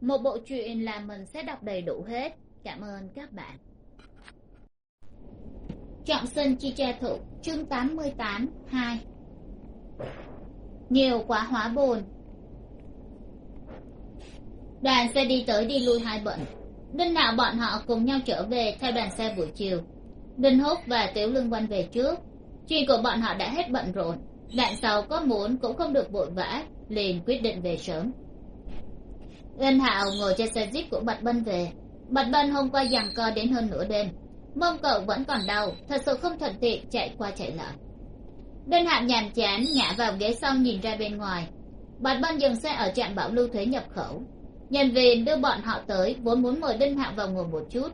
một bộ truyện là mình sẽ đọc đầy đủ hết. Cảm ơn các bạn. Trọng sinh chi che thụ chương tám mươi tám, hai. Nhiều quá hóa bồn. Đoàn xe đi tới đi lui hai bận. Đinh nạo bọn họ cùng nhau trở về theo đoàn xe buổi chiều. Đinh húc và tiểu lương văn về trước. Chuyện của bọn họ đã hết bận rộn. Đạn sau có muốn cũng không được vội vã, liền quyết định về sớm ân hạo ngồi trên xe jeep của bạch bân về. Bạch bân hôm qua giằng co đến hơn nửa đêm. Mông cậu vẫn còn đau, thật sự không thuận tiện chạy qua chạy lại. Đinh hạo nhàm chán ngã vào ghế sau nhìn ra bên ngoài. Bạch bân dừng xe ở trạm bảo lưu thuế nhập khẩu. Nhân viên đưa bọn họ tới, vốn muốn mời đinh hạo vào ngồi một chút.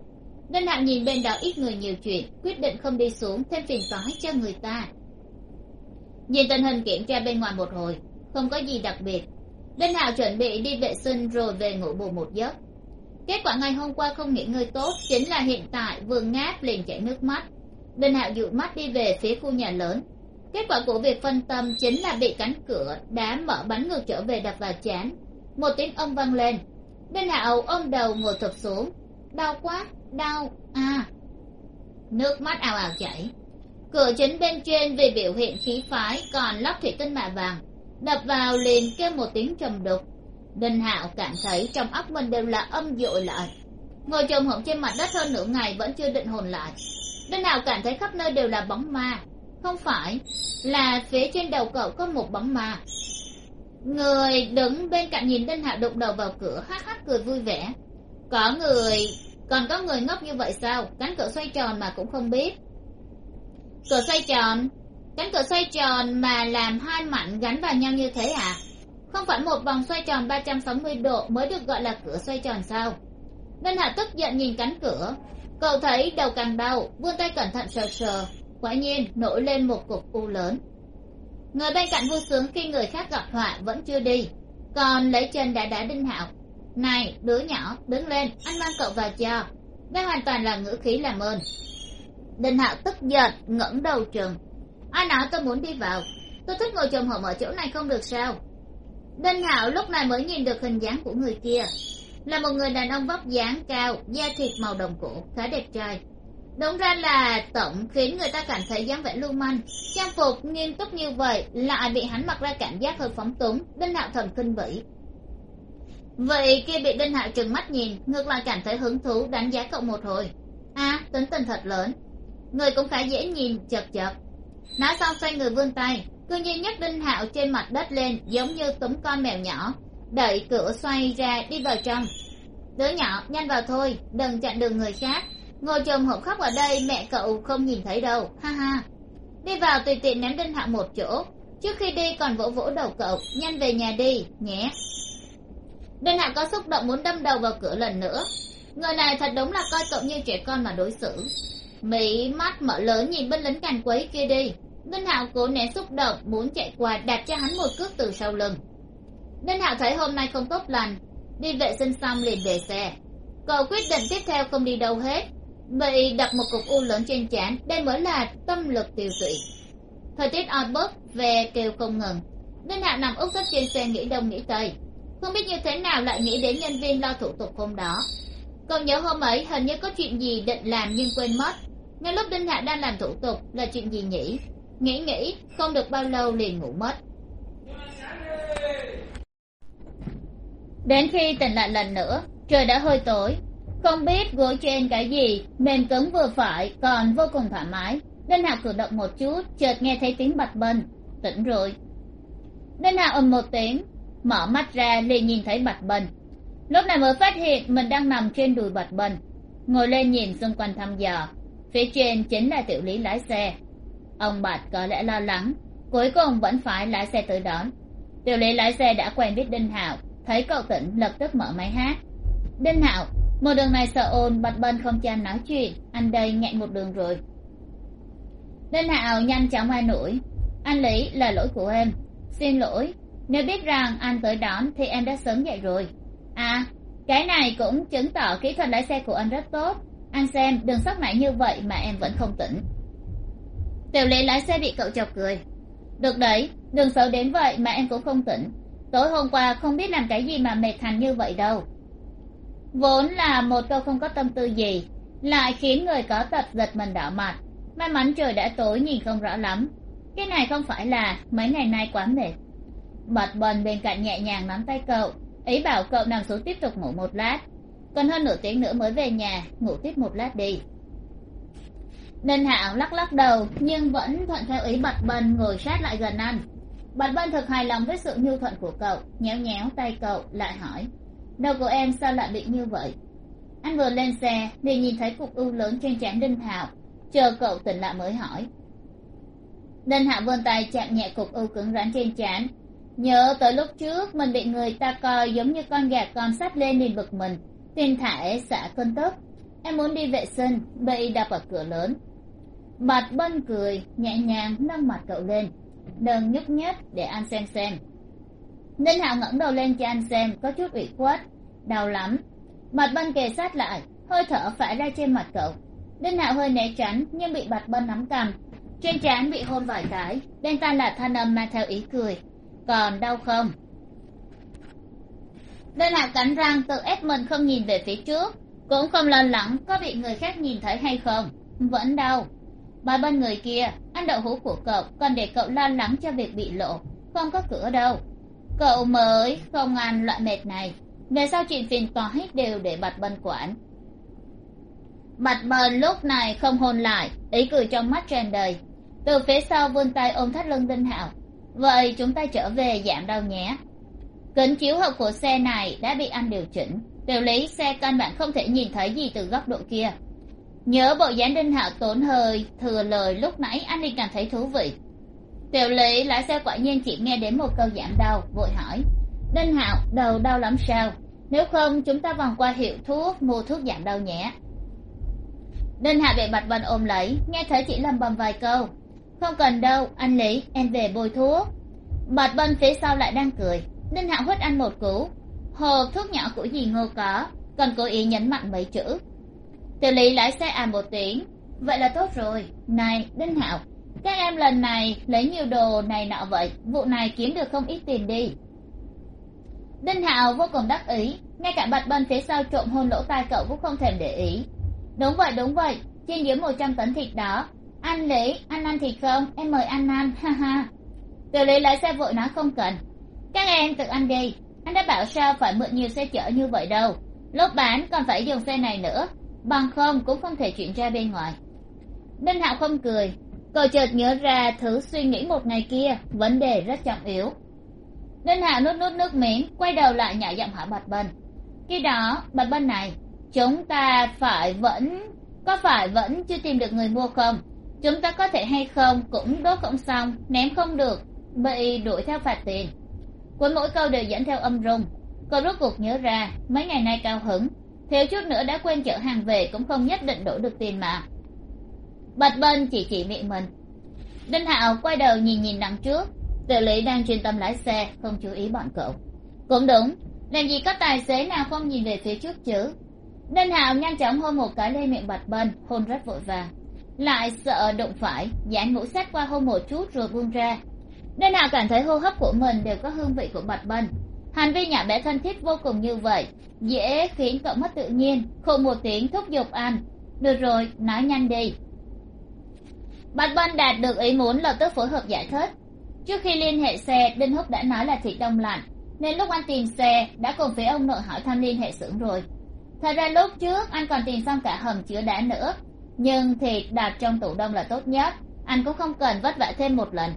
Đinh hạo nhìn bên đó ít người nhiều chuyện, quyết định không đi xuống, thêm phiền toái cho người ta. Nhìn tình hình kiểm tra bên ngoài một hồi, không có gì đặc biệt đinh hạo chuẩn bị đi vệ sinh rồi về ngủ bù một giấc. Kết quả ngày hôm qua không nghỉ ngơi tốt, chính là hiện tại vừa ngáp liền chảy nước mắt. Đinh hạo dụ mắt đi về phía khu nhà lớn. Kết quả của việc phân tâm chính là bị cánh cửa đá mở bắn ngược trở về đập vào chán. Một tiếng ông vang lên. Đinh hạo ôm đầu ngồi thụp xuống. Đau quá, đau à. Nước mắt ào ào chảy. Cửa chính bên trên vì biểu hiện khí phái, còn lắp thủy tinh mạ vàng đập vào liền kêu một tiếng trầm đục. Đinh hạo cảm thấy trong óc mình đều là âm dội lại. Ngồi chồm hổm trên mặt đất hơn nửa ngày vẫn chưa định hồn lại. Đinh hạo cảm thấy khắp nơi đều là bóng ma. Không phải, là phía trên đầu cậu có một bóng ma. Người đứng bên cạnh nhìn đinh hạo đụng đầu vào cửa, hắc hắc cười vui vẻ. Có người, còn có người ngốc như vậy sao? Cánh cửa xoay tròn mà cũng không biết. Cửa xoay tròn cánh cửa xoay tròn mà làm hai mảnh gắn vào nhau như thế à? Không phải một vòng xoay tròn ba trăm sáu mươi độ mới được gọi là cửa xoay tròn sao? Ngân hạ tức giận nhìn cánh cửa. Cậu thấy đầu càng đau, vươn tay cẩn thận sờ sờ. Quả nhiên, nổi lên một cục u lớn. Người bên cạnh vui sướng khi người khác gặp họa vẫn chưa đi. Còn lấy chân đã đá đinh hạo này, đứa nhỏ, đứng lên, anh mang cậu vào cho. Đây hoàn toàn là ngữ khí làm ơn. Đinh hạo tức giận, ngẩng đầu trừng ai nói tôi muốn đi vào. Tôi thích ngồi chồm hổm ở chỗ này không được sao? Đinh hạo lúc này mới nhìn được hình dáng của người kia. Là một người đàn ông vóc dáng cao, da thịt màu đồng cổ khá đẹp trai. Đúng ra là tổng khiến người ta cảm thấy dáng vẻ lưu manh. Trang phục nghiêm túc như vậy lại bị hắn mặc ra cảm giác hơi phóng túng, đinh hạo thầm kinh bỉ. Vậy kia bị đinh hạo trừng mắt nhìn, ngược lại cảm thấy hứng thú đánh giá cậu một hồi. À tính tình thật lớn. Người cũng khá dễ nhìn, chật chật nói xong xoay người vươn tay, cư nhiên nhấc đinh hạo trên mặt đất lên, giống như túm con mèo nhỏ. Đẩy cửa xoay ra, đi vào trong. Đứa nhỏ, nhanh vào thôi, đừng chặn đường người khác. Ngồi chồm hộp khóc ở đây, mẹ cậu không nhìn thấy đâu, ha ha. Đi vào tùy tiện ném đinh hạo một chỗ. Trước khi đi còn vỗ vỗ đầu cậu, nhanh về nhà đi, nhé. Đinh hạo có xúc động muốn đâm đầu vào cửa lần nữa. Người này thật đúng là coi cậu như trẻ con mà đối xử mỹ mắt mở lớn nhìn bên lính càn quấy kia đi. Ninh hạo cố nén xúc động, muốn chạy qua đặt cho hắn một cước từ sau lưng. Ninh hạo thấy hôm nay không tốt lành, đi vệ sinh xong liền về xe. Cậu quyết định tiếp theo không đi đâu hết. Bị đập một cục u lớn trên trán đây mới là tâm lực tiêu tụy thời tiết oi bức về kêu không ngừng. Ninh hạo nằm úp sấp trên xe nghĩ đông nghĩ tây. Không biết như thế nào lại nghĩ đến nhân viên lo thủ tục hôm đó. Cậu nhớ hôm ấy hình như có chuyện gì định làm nhưng quên mất ngay lúc đinh hạ đang làm thủ tục là chuyện gì nhỉ? Nghĩ nghĩ, không được bao lâu liền ngủ mất. Đến khi tỉnh lại lần nữa, trời đã hơi tối. Không biết gối trên cái gì, mềm cứng vừa phải, còn vô cùng thoải mái. Đinh hạ cử động một chút, chợt nghe thấy tiếng bạch bần tỉnh rồi. Đinh hạ ầm một tiếng, mở mắt ra liền nhìn thấy bạch bần lúc này mới phát hiện mình đang nằm trên đùi bạch bần ngồi lên nhìn xung quanh thăm dò phía trên chính là tiểu lý lái xe. Ông bạch có lẽ lo lắng, cuối cùng vẫn phải lái xe tới đón tiểu lý lái xe đã quen biết đinh hạo, thấy cậu tỉnh lập tức mở máy hát. Đinh hạo, một đường này sợ ồn bạch bân không cho anh nói chuyện, anh đây nghẹn một đường rồi. Đinh hạo nhanh chóng an ủi, anh lý là lỗi của em. Xin lỗi, nếu biết rằng anh tới đón thì em đã sớm dậy rồi. À cái này cũng chứng tỏ kỹ thuật lái xe của anh rất tốt anh xem, đường sóc nãy như vậy mà em vẫn không tỉnh. Tiểu lý lái xe bị cậu chọc cười. Được đấy, đường xấu đến vậy mà em cũng không tỉnh. Tối hôm qua không biết làm cái gì mà mệt thành như vậy đâu. Vốn là một câu không có tâm tư gì, lại khiến người có tật giật mình đỏ mặt. May mắn trời đã tối nhìn không rõ lắm. Cái này không phải là mấy ngày nay quá mệt. Bật bần bên cạnh nhẹ nhàng nắm tay cậu, ý bảo cậu nằm xuống tiếp tục ngủ một lát còn hơn nửa tiếng nữa mới về nhà, ngủ tiếp một lát đi. Ninh hạo lắc lắc đầu, nhưng vẫn thuận theo ý bật bần ngồi sát lại gần anh. Bật bần thực hài lòng với sự nhu thuận của cậu, nhéo nhéo tay cậu, lại hỏi đầu của em sao lại bị như vậy? Anh vừa lên xe liền nhìn thấy cục u lớn trên trán đinh hạo chờ cậu tỉnh lại mới hỏi. Đinh hạo vươn tay chạm nhẹ cục u cứng rắn trên trán. Nhớ tới lúc trước mình bị người ta coi giống như con gà con sắt lên liền bực mình tiền thải xả cơn tức. Em muốn đi vệ sinh bị đập ở cửa lớn. Bạch bân cười, nhẹ nhàng nâng mặt cậu lên. Đừng nhúc nhích để anh xem xem. Ninh hạo ngẩng đầu lên cho anh xem, có chút ủy khuất. Đau lắm. Bạch bân kề sát lại, hơi thở phả ra trên mặt cậu. Ninh hạo hơi né tránh, nhưng bị bạch bân nắm cầm. Trên trán bị hôn vài cái, bên tai là thanh âm mang theo ý cười. Còn đau không? Ninh hạo cắn răng tự ép mình không nhìn về phía trước. Cũng không lo lắng có bị người khác nhìn thấy hay không. Vẫn đau. Ba bên người kia ăn đậu hũ của cậu còn để cậu lo lắng cho việc bị lộ. Không có cửa đâu. Cậu mới không ăn loại mệt này. Về sau chuyện phiền toái đều để bạch bân quản bạch bân lúc này không hôn lại, ý cười trong mắt tràn đầy. Từ phía sau vươn tay ôm thắt lưng đinh hạo. Vậy chúng ta trở về giảm đau nhé kính chiếu hậu của xe này đã bị anh điều chỉnh. Tiểu lý xe căn bản không thể nhìn thấy gì từ góc độ kia. Nhớ bộ dáng đinh hạo tốn hơi, thừa lời lúc nãy anh đi cảm thấy thú vị. Tiểu lý lái xe quả nhiên chỉ nghe đến một câu giảm đau, vội hỏi. Đinh hạo, đầu đau lắm sao? Nếu không, chúng ta vòng qua hiệu thuốc, mua thuốc giảm đau nhé. Đinh hạo bị bạch vân ôm lấy, nghe thấy chỉ lầm bầm vài câu. Không cần đâu, anh lý, em về bôi thuốc. Bạch vân phía sau lại đang cười đinh hạo hít anh một cú. Hộp thuốc nhỏ của dì ngô có, còn cố ý nhấn mạnh mấy chữ. Tiểu lý lái xe à một tiếng. Vậy là tốt rồi. Này, đinh hạo, các em lần này lấy nhiều đồ này nọ vậy, vụ này kiếm được không ít tiền đi. Đinh hạo vô cùng đắc ý, ngay cả bạch bân phía sau trộm hôn lỗ tai cậu cũng không thèm để ý. Đúng vậy đúng vậy trên dưới một trăm tấn thịt đó. Anh lý, anh ăn thịt không? Em mời anh ăn, ha ha. Tiểu lý lái xe vội nói không cần các em tự ăn đi. Anh đã bảo sao phải mượn nhiều xe chở như vậy đâu. Lúc bán còn phải dùng xe này nữa. Bằng không cũng không thể chuyển ra bên ngoài. Đinh hạo không cười. Cậu chợt nhớ ra thứ suy nghĩ một ngày kia, vấn đề rất trọng yếu. Đinh hạo nuốt nuốt nước miếng, quay đầu lại nhỏ giọng hỏi bạch bân. Khi đó, bạch bân này, chúng ta phải vẫn, có phải vẫn chưa tìm được người mua không? Chúng ta có thể hay không cũng đốt không xong, ném không được, bị đuổi theo phạt tiền cuối mỗi câu đều dẫn theo âm rung. Cậu rốt cuộc nhớ ra mấy ngày nay cao hứng. Thiếu chút nữa đã quên chở hàng về cũng không nhất định đổ được tiền mà. Bạch bên chỉ chỉ miệng mình. Đinh hạo quay đầu nhìn nhìn đằng trước. Tự lý đang chuyên tâm lái xe không chú ý bọn cậu. Cũng đúng làm gì có tài xế nào không nhìn về phía trước chứ? Đinh hạo nhanh chóng hôn một cái lên miệng bạch bên, hôn rất vội vàng. Lại sợ đụng phải dán mũi sát qua hôn một chút rồi buông ra nơi nào cảm thấy hô hấp của mình đều có hương vị của bạch bân hành vi nhỏ bé thân thiết vô cùng như vậy, dễ khiến cậu mất tự nhiên. Khụ một tiếng, thúc giục anh. Được rồi, nói nhanh đi. Bạch bân đạt được ý muốn lập tức phối hợp giải thích. Trước khi liên hệ xe, đinh húc đã nói là thịt đông lạnh. Nên lúc anh tìm xe, đã cùng phía ông nội hỏi thăm liên hệ xưởng rồi. Thật ra lúc trước, anh còn tìm xong cả hầm chứa đá nữa. Nhưng thịt đặt trong tủ đông là tốt nhất. Anh cũng không cần vất vả thêm một lần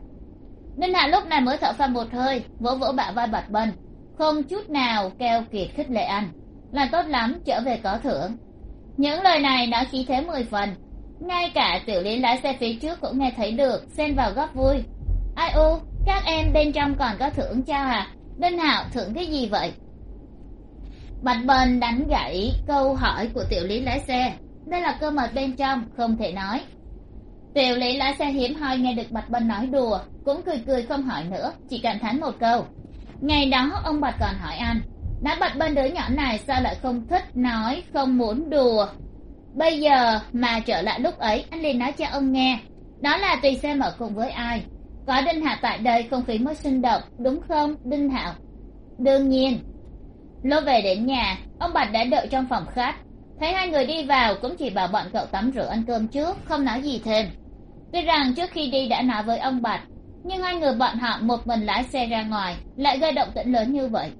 ninh hạ lúc này mới thở phào một hơi, vỗ vỗ bả vai bạch bân không chút nào keo kiệt khích lệ anh. Là tốt lắm, trở về có thưởng. Những lời này nói khí thế mười phần. Ngay cả tiểu lý lái xe phía trước cũng nghe thấy được, xen vào góp vui. Ai u, các em bên trong còn có thưởng cho à? Đinh hạo thưởng cái gì vậy? Bạch bần đánh gãy câu hỏi của tiểu lý lái xe. Đây là cơ mật bên trong, không thể nói tiểu lý lái xe hiếm hoi nghe được bạch Bân nói đùa, cũng cười cười không hỏi nữa, chỉ cảm thán một câu. Ngày đó, ông bạch còn hỏi anh đã bạch Bân đứa nhỏ này sao lại không thích nói, không muốn đùa? Bây giờ mà trở lại lúc ấy, anh liền nói cho ông nghe, đó là tùy xem ở cùng với ai? Có đinh hạo tại đây, không khí mới sinh động, đúng không, đinh hạo đương nhiên. Lô về đến nhà, ông bạch đã đợi trong phòng khách. Thấy hai người đi vào, cũng chỉ bảo bọn cậu tắm rửa ăn cơm trước, không nói gì thêm tuy rằng trước khi đi đã nói với ông bạch, nhưng hai người bọn họ một mình lái xe ra ngoài, lại gây động tĩnh lớn như vậy.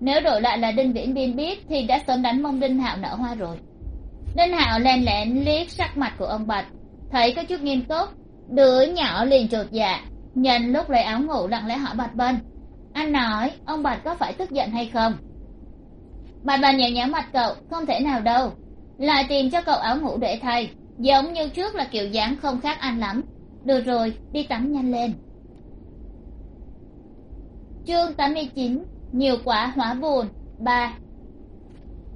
Nếu đổi lại là đinh viễn biên biết thì đã sớm đánh mông đinh hạo nở hoa rồi. Đinh hạo len lén liếc sắc mặt của ông bạch, thấy có chút nghiêm túc. Đứa nhỏ liền chột dạ nhân lúc lấy áo ngủ lặng lẽ hỏi bạch bân. Anh nói, ông bạch có phải tức giận hay không? Bạch bân nhẹ nhõm mặt cậu, không thể nào đâu. Lại tìm cho cậu áo ngủ để thay giống như trước là kiểu dáng không khác anh lắm. Được rồi, đi tắm nhanh lên. Chương tám mươi chín, nhiều quả hóa buồn, ba.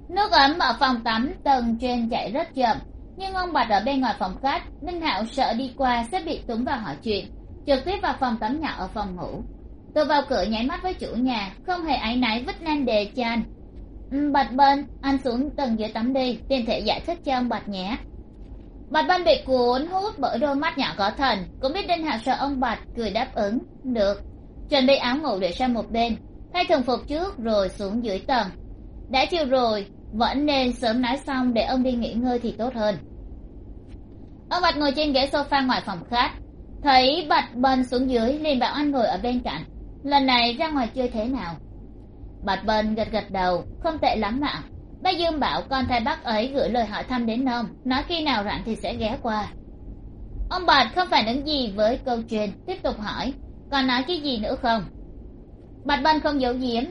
Nước ấm ở phòng tắm tầng trên chạy rất chậm, nhưng ông bạch ở bên ngoài phòng khách, minh hạo sợ đi qua sẽ bị túng vào hỏi chuyện, trực tiếp vào phòng tắm nhỏ ở phòng ngủ. Tôi vào cửa nháy mắt với chủ nhà, không hề áy náy vứt nan đề chan ừ, bạch bên, anh xuống tầng dưới tắm đi tiền thể giải thích cho ông bạch nhé bạch bên bị cuốn hút bởi đôi mắt nhỏ có thần. Cũng biết đinh hạ sợ ông bạch cười đáp ứng. Được. Chuẩn bị áo ngủ để sang một bên. Thay thường phục trước rồi xuống dưới tầng. Đã chiều rồi, vẫn nên sớm nói xong để ông đi nghỉ ngơi thì tốt hơn. Ông bạch ngồi trên ghế sofa ngoài phòng khách. Thấy bạch bần xuống dưới, liền bảo anh ngồi ở bên cạnh. Lần này ra ngoài chơi thế nào? Bạch bần gật gật đầu, không tệ lắm ạ bác dương bảo con trai bác ấy gửi lời hỏi thăm đến ông. Nói khi nào rảnh thì sẽ ghé qua. Ông bạch không phản ứng gì với câu chuyện, tiếp tục hỏi, còn nói cái gì nữa không? Bạch bân không giấu giếm.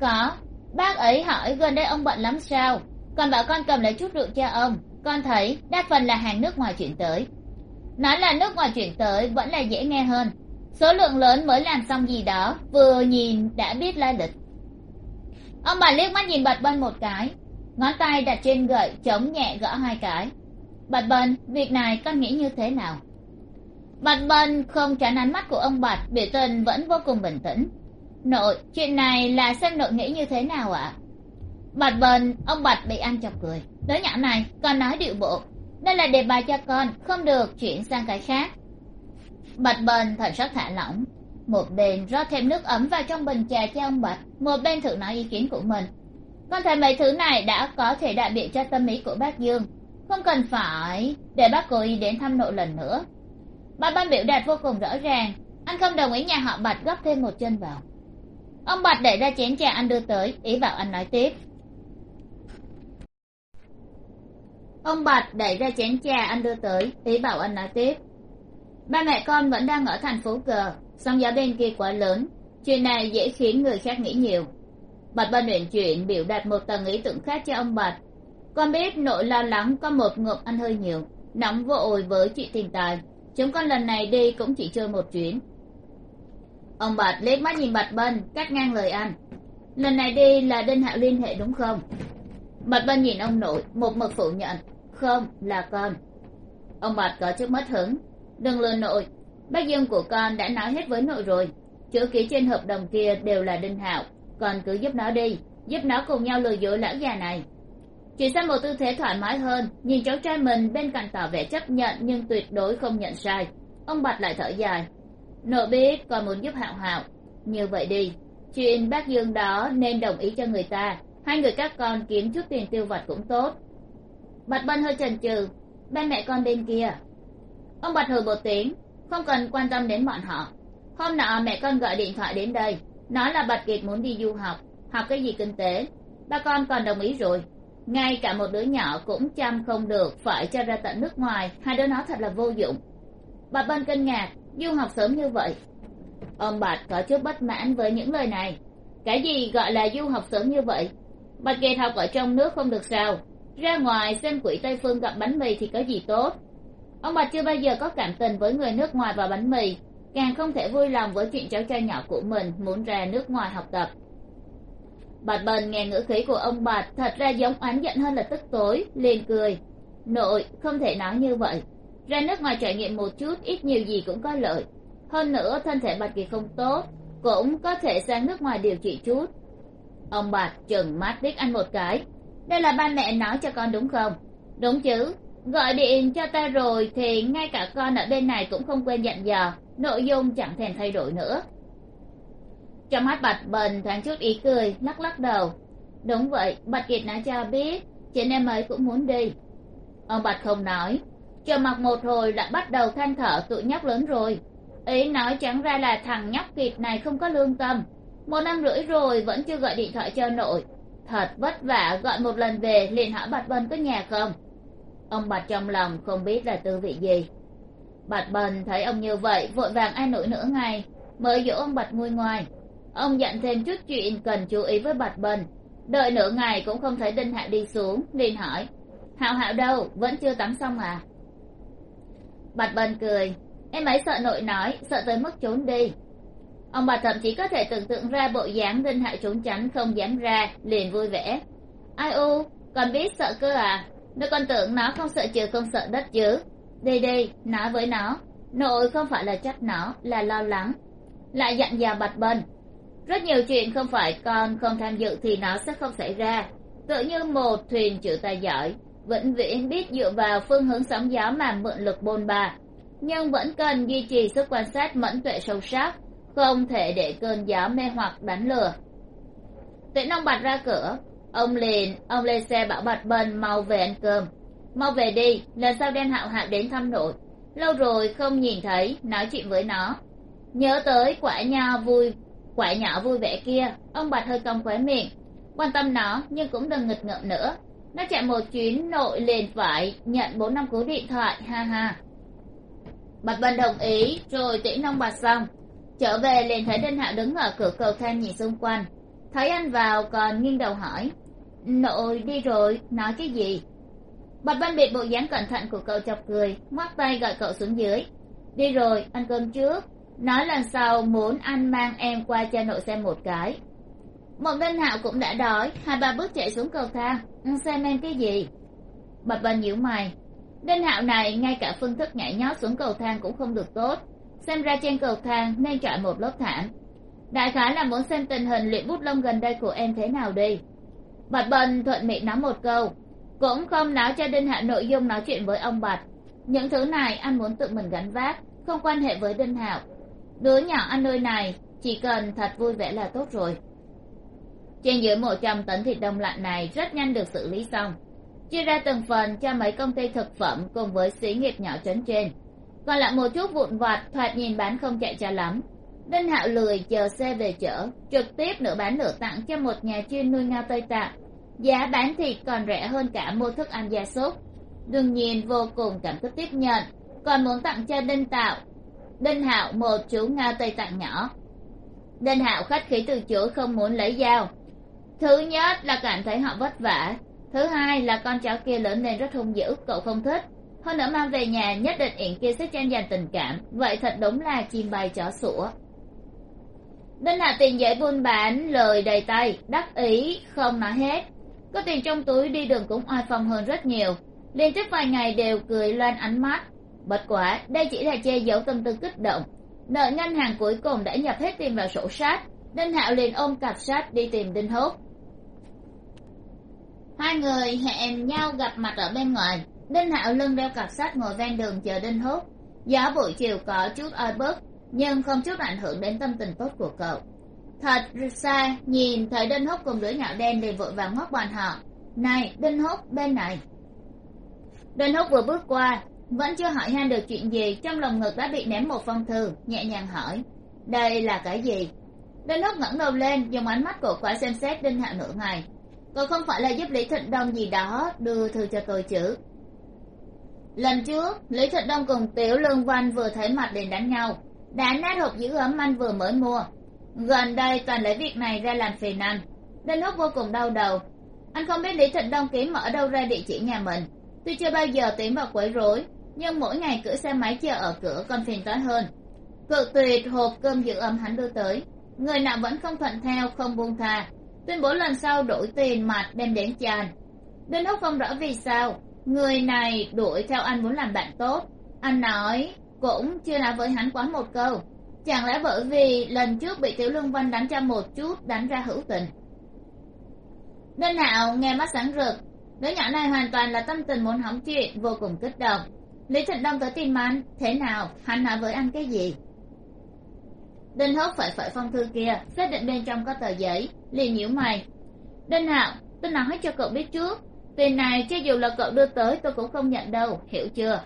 Có, bác ấy hỏi gần đây ông bận lắm sao? Còn bảo con cầm lấy chút rượu cho ông. Con thấy đa phần là hàng nước ngoài chuyển tới. Nói là nước ngoài chuyển tới vẫn là dễ nghe hơn. Số lượng lớn mới làm xong gì đó, vừa nhìn đã biết lai lịch ông bà liếc mắt nhìn bạch bân một cái. Ngón tay đặt trên gậy, chống nhẹ gõ hai cái. Bạch bân, việc này con nghĩ như thế nào? Bạch bân không tránh ánh mắt của ông bạch, biểu tình vẫn vô cùng bình tĩnh. Nội, chuyện này là xem nội nghĩ như thế nào ạ? Bạch bần ông bạch bị anh chọc cười. Đứa nhỏ này, con nói điệu bộ. Đây là đề bài cho con, không được chuyển sang cái khác. Bạch bần thần sắc thả lỏng một bên rót thêm nước ấm vào trong bình trà cho ông bạch, một bên thử nói ý kiến của mình. Con thấy mấy thứ này đã có thể đại biện cho tâm ý của bác dương. Không cần phải để bác cố ý đến thăm nội lần nữa. Bà ban biểu đạt vô cùng rõ ràng. Anh không đồng ý nhà họ bạch góp thêm một chân vào. Ông bạch để ra chén trà anh đưa tới, ý bảo anh nói tiếp. Ông bạch đẩy ra chén trà anh đưa tới, ý bảo anh nói tiếp. Ba mẹ con vẫn đang ở thành phố cờ sóng gió bên kia quá lớn, chuyện này dễ khiến người khác nghĩ nhiều. Bạch ban luyện chuyện biểu đạt một tầng ý tưởng khác cho ông bạch. Con biết nỗi lo lắng có một ngụm ăn hơi nhiều, nóng vội với chị tình tài. Chúng con lần này đi cũng chỉ chơi một chuyến. Ông bạch liếc mắt nhìn bạch bân, cắt ngang lời anh lần này đi là đinh hạo liên hệ đúng không? Bạch bân nhìn ông nội, một mực phủ nhận. Không, là con. Ông bạch có chút mất hứng. Đừng lừa nội bác dương của con đã nói hết với nội rồi. Chữ ký trên hợp đồng kia đều là đinh hạo con cứ giúp nó đi, giúp nó cùng nhau lừa dối lão già này. Chỉ sang một tư thế thoải mái hơn, nhìn cháu trai mình bên cạnh tỏ vẻ chấp nhận nhưng tuyệt đối không nhận sai. Ông bạch lại thở dài. Nội biết còn muốn giúp hạo hạo. Như vậy đi. Chuyện bác dương đó nên đồng ý cho người ta. Hai người các con kiếm chút tiền tiêu vặt cũng tốt. Bạch bân hơi chần chừ. Ba mẹ con bên kia. Ông bạch hồi một tiếng không cần quan tâm đến bọn họ. Hôm nọ mẹ con gọi điện thoại đến đây, nói là bạch kiệt muốn đi du học học cái gì kinh tế. Ba con còn đồng ý rồi. Ngay cả một đứa nhỏ cũng chăm không được, phải cho ra tận nước ngoài, hai đứa nó thật là vô dụng. Bà bân kinh ngạc, du học sớm như vậy. Ông bạch có chút bất mãn với những lời này. Cái gì gọi là du học sớm như vậy? Bạch kiệt học ở trong nước không được sao. Ra ngoài xem quỷ tây phương gặp bánh mì thì có gì tốt? Ông bà chưa bao giờ có cảm tình với người nước ngoài và bánh mì. Càng không thể vui lòng với chuyện cháu trai nhỏ của mình muốn ra nước ngoài học tập. Bạch bần nghe ngữ khí của ông bạch thật ra giống oán giận hơn là tức tối, liền cười. Nội, không thể nói như vậy. Ra nước ngoài trải nghiệm một chút, ít nhiều gì cũng có lợi. Hơn nữa, thân thể bạch kỳ không tốt, cũng có thể sang nước ngoài điều trị chút. Ông bạch chừng mắt liếc anh một cái. Đây là ba mẹ nói cho con đúng không? Đúng chứ gọi điện cho ta rồi thì ngay cả con ở bên này cũng không quên dặn dò. Nội dung chẳng thèm thay đổi nữa. Trong mắt bạch bần thoáng chút ý cười, lắc lắc đầu. Đúng vậy, bạch kiệt nói cho biết chị em ấy cũng muốn đi. Ông bạch không nói. Chờ mặc một hồi đã bắt đầu than thở tụi nhóc lớn rồi. Ý nói chẳng ra là thằng nhóc kiệt này không có lương tâm. Một năm rưỡi rồi vẫn chưa gọi điện thoại cho nội. Thật vất vả gọi một lần về liền hỏi bạch bần có nhà không? Ông bạch trong lòng không biết là tư vị gì. Bạch bần thấy ông như vậy, vội vàng ai ủi nửa ngày mới dỗ ông bạch nguôi ngoài. Ông dặn thêm chút chuyện cần chú ý với bạch bần đợi nửa ngày cũng không thấy đinh hạ đi xuống, liền hỏi, hạo hạo đâu? Vẫn chưa tắm xong à? Bạch bần cười, em ấy sợ nội nói, sợ tới mức trốn đi. Ông bà thậm chí có thể tưởng tượng ra bộ dáng đinh hạ trốn tránh không dám ra, liền vui vẻ. Ai u, còn biết sợ cơ à? Nếu con tưởng nó không sợ trời không sợ đất chứ. Đi đi nói với nó. Nội không phải là trách nó, là lo lắng. Lại dặn dò bạch bần. Rất nhiều chuyện không phải con không tham dự thì nó sẽ không xảy ra. Tự như một thuyền chữ tài giỏi, vĩnh viễn biết dựa vào phương hướng sóng gió mà mượn lực bôn ba. Nhưng vẫn cần duy trì sức quan sát mẫn tuệ sâu sắc, không thể để cơn gió mê hoặc đánh lừa. Tĩnh ông bạch ra cửa ông liền, ông lên xe bảo bạch bần mau về ăn cơm. Mau về đi, lần sau đem hạo hạo đến thăm nội. Lâu rồi không nhìn thấy, nói chuyện với nó. Nhớ tới quả nho vui, quả nhỏ vui vẻ kia, ông bạch hơi cong khóe miệng. Quan tâm nó, nhưng cũng đừng nghịch ngợm nữa. Nó chạy một chuyến nội liền phải nhận bốn năm cú điện thoại, ha ha. Bạch bần đồng ý, rồi tiễn ông bạch xong. Trở về liền thấy đinh hạo đứng ở cửa cầu thang nhìn xung quanh. Thấy anh vào còn nghiêng đầu hỏi nội, đi rồi, nói cái gì? Bạch văn biệt bộ dáng cẩn thận của cậu chọc cười, ngoắc tay gọi cậu xuống dưới. Đi rồi, ăn cơm trước. Nói lần sau, muốn anh mang em qua cho nội xem một cái. Một đinh hạo cũng đã đói, hai ba bước chạy xuống cầu thang. Ừ, xem em cái gì? Bạch văn nhíu mày. Đinh hạo này, ngay cả phương thức nhảy nhót xuống cầu thang cũng không được tốt. Xem ra trên cầu thang nên chọn một lớp thảm. Đại khái là muốn xem tình hình luyện bút lông gần đây của em thế nào đi bạch bần thuận miệng nói một câu. Cũng không nói cho đinh hạo nội dung nói chuyện với ông bạch. Những thứ này anh muốn tự mình gánh vác, không quan hệ với đinh hạo. Đứa nhỏ ăn nơi này, chỉ cần thật vui vẻ là tốt rồi. Trên dưới một trăm tấn thịt đông lạnh này rất nhanh được xử lý xong. Chia ra từng phần cho mấy công ty thực phẩm cùng với xí nghiệp nhỏ trấn trên. Còn lại một chút vụn vặt, thoạt nhìn bán không chạy cho lắm đinh hạo lười chờ xe về chở, trực tiếp nửa bán nửa tặng cho một nhà chuyên nuôi ngao tây tạng. Giá bán thịt còn rẻ hơn cả mua thức ăn gia súc. Đương nhiên, vô cùng cảm kích tiếp nhận. Còn muốn tặng cho đinh tạo. Đinh hạo, một chú ngao tây tạng nhỏ. Đinh hạo khách khí từ chối, không muốn lấy dao. Thứ nhất là cảm thấy họ vất vả. Thứ hai là con cháu kia lớn lên rất hung dữ, cậu không thích. Hơn nữa mang về nhà, nhất định yển kia sẽ tranh giành tình cảm. Vậy thật đúng là chim bay chó sủa đinh hạ tiền dễ buôn bán, lời đầy tay, đắc ý, không nói hết. Có tiền trong túi đi đường cũng oai phong hơn rất nhiều. Liên tiếp vài ngày đều cười loan ánh mắt. Bất quá, đây chỉ là che giấu tâm tư kích động. Nợ ngân hàng cuối cùng đã nhập hết tiền vào sổ sách. Đinh hạo liền ôm cặp sách đi tìm đinh hốt hai người hẹn nhau gặp mặt ở bên ngoài. Đinh hạo lưng đeo cặp sách ngồi ven đường chờ đinh hốt gió buổi chiều có chút oi bức nhưng không chút ảnh hưởng đến tâm tình tốt của cậu. Thật xa nhìn thấy đinh Húc cùng đứa nhỏ đen liền vội vàng ngóc bọn họ này, đinh Húc, bên này. Đinh Húc vừa bước qua, vẫn chưa hỏi han được chuyện gì, trong lòng ngực đã bị ném một phong thư, nhẹ nhàng hỏi, đây là cái gì? Đinh Húc ngẩng đầu lên, dùng ánh mắt cổ quái xem xét đinh hạo nửa ngày cậu không phải là giúp lý thịnh đông gì đó, đưa thư cho tôi chứ? Lần trước, lý thịnh đông cùng tiểu lương văn vừa thấy mặt liền đánh nhau đã nát hộp giữ ấm anh vừa mới mua. Gần đây toàn lấy việc này ra làm phiền anh. Đinh húc vô cùng đau đầu, anh không biết lý thịnh đông kiếm ở đâu ra địa chỉ nhà mình. Tuy chưa bao giờ tiến vào quấy rối, nhưng mỗi ngày cưỡi xe máy chờ ở cửa còn phiền toái hơn. Cự tuyệt hộp cơm giữ ấm hắn đưa tới. Người nào vẫn không thuận theo, không buông tha. Tuyên bố lần sau đổi tiền mặt đem đến cho anh. Đinh húc không rõ vì sao, người này đuổi theo anh muốn làm bạn tốt. Anh nói cũng chưa nói với hắn quá một câu. Chẳng lẽ bởi vì lần trước bị tiểu lương văn đánh cho một chút, đánh ra hữu tình? Đinh hạo nghe mắt sáng rực, đứa nhỏ này hoàn toàn là tâm tình muốn hỏng chuyện, vô cùng kích động. Lý thịnh đông tới tìm anh thế nào, hắn nói với anh cái gì? Đinh hốt phải phải phong thư kia, xác định bên trong có tờ giấy, liền nhíu mày. Đinh hạo, tôi nói cho cậu biết trước, tiền này cho dù là cậu đưa tới, tôi cũng không nhận đâu, hiểu chưa?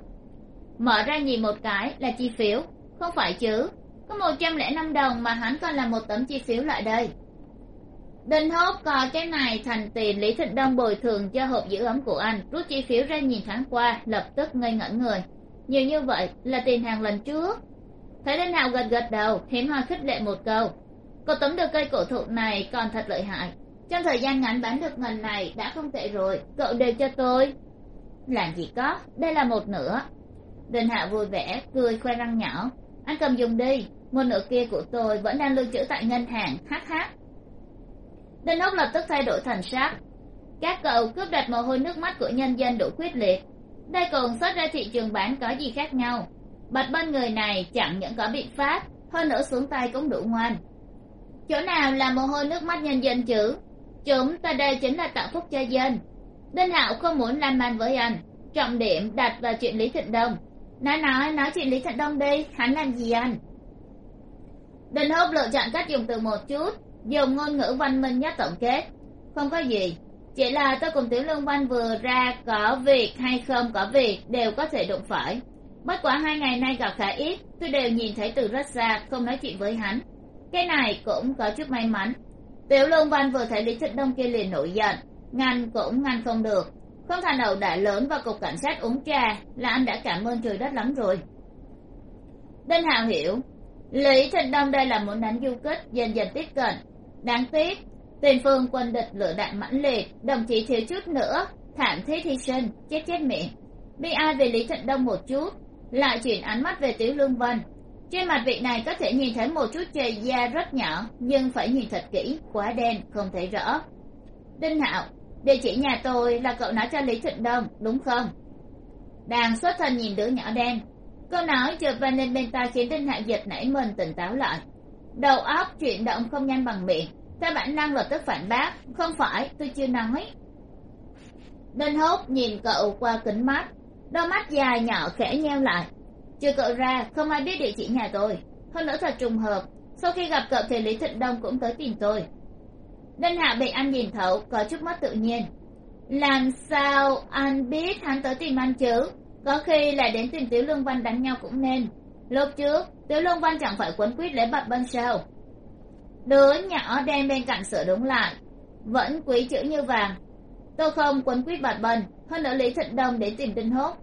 Mở ra nhìn một cái là chi phiếu. Không phải chứ, có một trăm lẻ năm đồng mà hắn còn là một tấm chi phiếu lại đây. Đinh hốt coi cái này thành tiền lý thịnh đông bồi thường cho hộp giữ ấm của anh, rút chi phiếu ra nhìn thoáng qua, lập tức ngây ngẩn người. Nhiều như vậy là tiền hàng lần trước. Thấy đinh hạo gật gật đầu, hiếm hoa khích lệ một câu. Cậu tấm được cây cổ thụ này còn thật lợi hại. Trong thời gian ngắn bán được ngần này đã không tệ rồi, cậu đều cho tôi. Làm gì có, đây là một nửa đình hạ vui vẻ, cười khoe răng nhỏ. Anh cầm dùng đi, ngôn nửa kia của tôi vẫn đang lưu trữ tại ngân hàng hh đinh húc lập tức thay đổi thành sắc các cậu cướp đặt mồ hôi nước mắt của nhân dân đủ quyết liệt. Đây cùng xuất ra thị trường bán có gì khác nhau. Bạch bên người này chẳng những có biện pháp, hơn nữa xuống tay cũng đủ ngoan. Chỗ nào là mồ hôi nước mắt nhân dân chứ? Chúng ta đây chính là tạo phúc cho dân. Đinh hạo không muốn lan man với anh. Trọng điểm đặt vào chuyện lý thịnh đông nói nói nói chuyện lý thận đông đi, hắn làm gì anh? Đình húc lựa chọn cách dùng từ một chút, dùng ngôn ngữ văn minh nhất tổng kết. Không có gì, chỉ là tôi cùng tiểu lương văn vừa ra có việc hay không có việc đều có thể đụng phải. Bất quá hai ngày nay gặp khá ít, tôi đều nhìn thấy từ rất xa, không nói chuyện với hắn. Cái này cũng có chút may mắn. Tiểu lương văn vừa thấy lý thịnh đông kia liền nổi giận, ngăn cũng ngăn không được không thành đầu đại lớn và cục cảnh sát uống trà là anh đã cảm ơn trời đất lắm rồi. Đinh hào hiểu, lý thịnh đông đây là muốn đánh du kích, dần dần tiếp cận. Đáng tiếc, tiền phương quân địch lửa đạn mãnh liệt, đồng chí thiếu chút nữa, thảm thiết hy sinh, chết chết miệng. Bi ai về lý thịnh đông một chút, lại chuyển ánh mắt về tiểu lương vân. Trên mặt vị này có thể nhìn thấy một chút chày da rất nhỏ, nhưng phải nhìn thật kỹ, quá đen, không thấy rõ. Đinh hạo địa chỉ nhà tôi là cậu nói cho lý thịnh đông, đúng không? Đang xuất thân nhìn đứa nhỏ đen. Câu nói chợt vang lên bên tai khiến đinh hạ diệt nảy mình tỉnh táo lại. Đầu óc chuyển động không nhanh bằng miệng. Theo bản năng lập tức phản bác, không phải, tôi chưa nói. Đinh hốt nhìn cậu qua kính mắt, đôi mắt dài nhỏ khẽ nheo lại. Chưa cậu ra, không ai biết địa chỉ nhà tôi. Hơn nữa thật trùng hợp, sau khi gặp cậu thì lý thịnh đông cũng tới tìm tôi đinh hạ bị anh nhìn thấu, có chút mất tự nhiên. Làm sao anh biết hắn tới tìm anh chứ? Có khi là đến tìm tiểu lương văn đánh nhau cũng nên. Lúc trước, tiểu lương văn chẳng phải quấn quýt lấy bạch bân sao? Đứa nhỏ đen bên cạnh sửa đúng lại. Vẫn quý chữ như vàng. Tôi không quấn quýt bạch bân, hơn nữa lý thịnh đông đến tìm đinh hốt